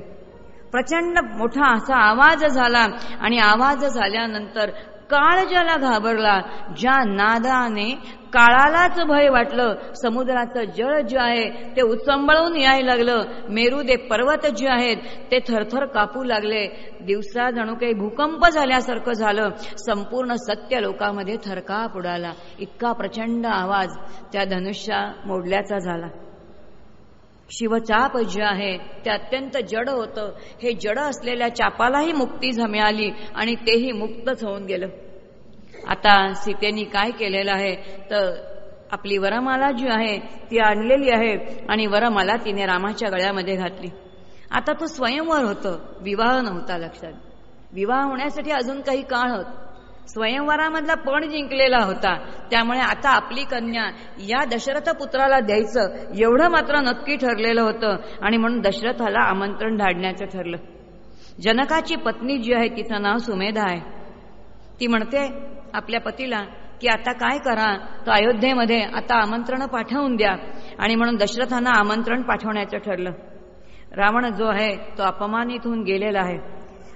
S1: प्रचंड मोठा असा आवाज झाला आणि आवाज झाल्यानंतर काळ ज्याला घाबरला ज्या नादाने काळालाच भय वाटलं समुद्राचं जळ जे आहे ते उचंबळून यायला लागलं मेरू दे पर्वत जे आहेत ते थरथर कापू लागले. दिवसा जणू काही भूकंप झाल्यासारखं झालं संपूर्ण सत्य लोकांमध्ये थरकाप उडाला. इतका प्रचंड आवाज त्या धनुष्या मोडल्याचा झाला. शिवचाप जे आहे ते अत्यंत जड होतं. हे जड असलेल्या चापालाही मुक्ती मिळाली आणि तेही मुक्तच होऊन गेलं. आता सीतेनी काय केलेलं आहे? तर आपली वरमाला जी आहे ती आणलेली आहे आणि वरमाला तिने रामाच्या गळ्यामध्ये घातली. आता तो स्वयंवर होतं. विवाह नव्हता लक्षात. विवाह होण्यासाठी अजून काही काळ होत. स्वयंवरामधला पण जिंकलेला होता. त्यामुळे आता आपली कन्या या दशरथ पुत्राला द्यायचं एवढं मात्र नक्की ठरलेलं होतं. आणि म्हणून दशरथाला आमंत्रण धाडण्याचं ठरलं. जनकाची पत्नी जी आहे तिचं नाव सुमेधा आहे. ती म्हणते आपल्या पतीला की आता काय करा? तर अयोध्येमध्ये आता आमंत्रण पाठवून द्या. आणि म्हणून दशरथांना आमंत्रण पाठवण्याचं ठरलं. रावण जो आहे तो अपमानित होऊन गेलेला आहे.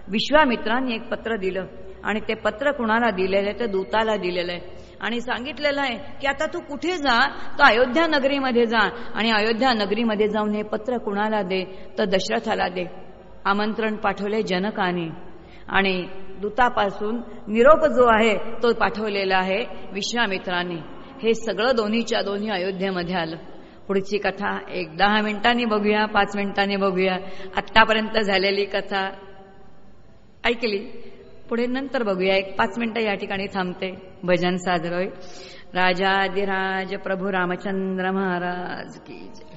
S1: विश्वामित्रांनी एक पत्र दिलं. आणि ते पत्र कुणाला दिलेलं आहे? तर दूताला दिलेलं आहे. आणि सांगितलेलं आहे की आता तू कुठे जा? तर अयोध्या नगरीमध्ये जा. आणि अयोध्या नगरीमध्ये जाऊन हे पत्र कुणाला दे? तर दशरथाला दे. आमंत्रण पाठवले जनकाने. आणि दूतापासून निरोप जो आहे तो पाठवलेला आहे विश्वामित्राने. हे सगळं दोन्हीच्या दोन्ही अयोध्येमध्ये आलं. पुढची कथा एक दहा मिनिटांनी बघूया पाच मिनिटांनी बघूया. आत्तापर्यंत झालेली कथा. ऐकली? पुढे नंतर बघूया. एक पाच मिनिटं या ठिकाणी थांबते. भजन साजर होईल. राजाधिराज प्रभू रामचंद्र महाराज की जय.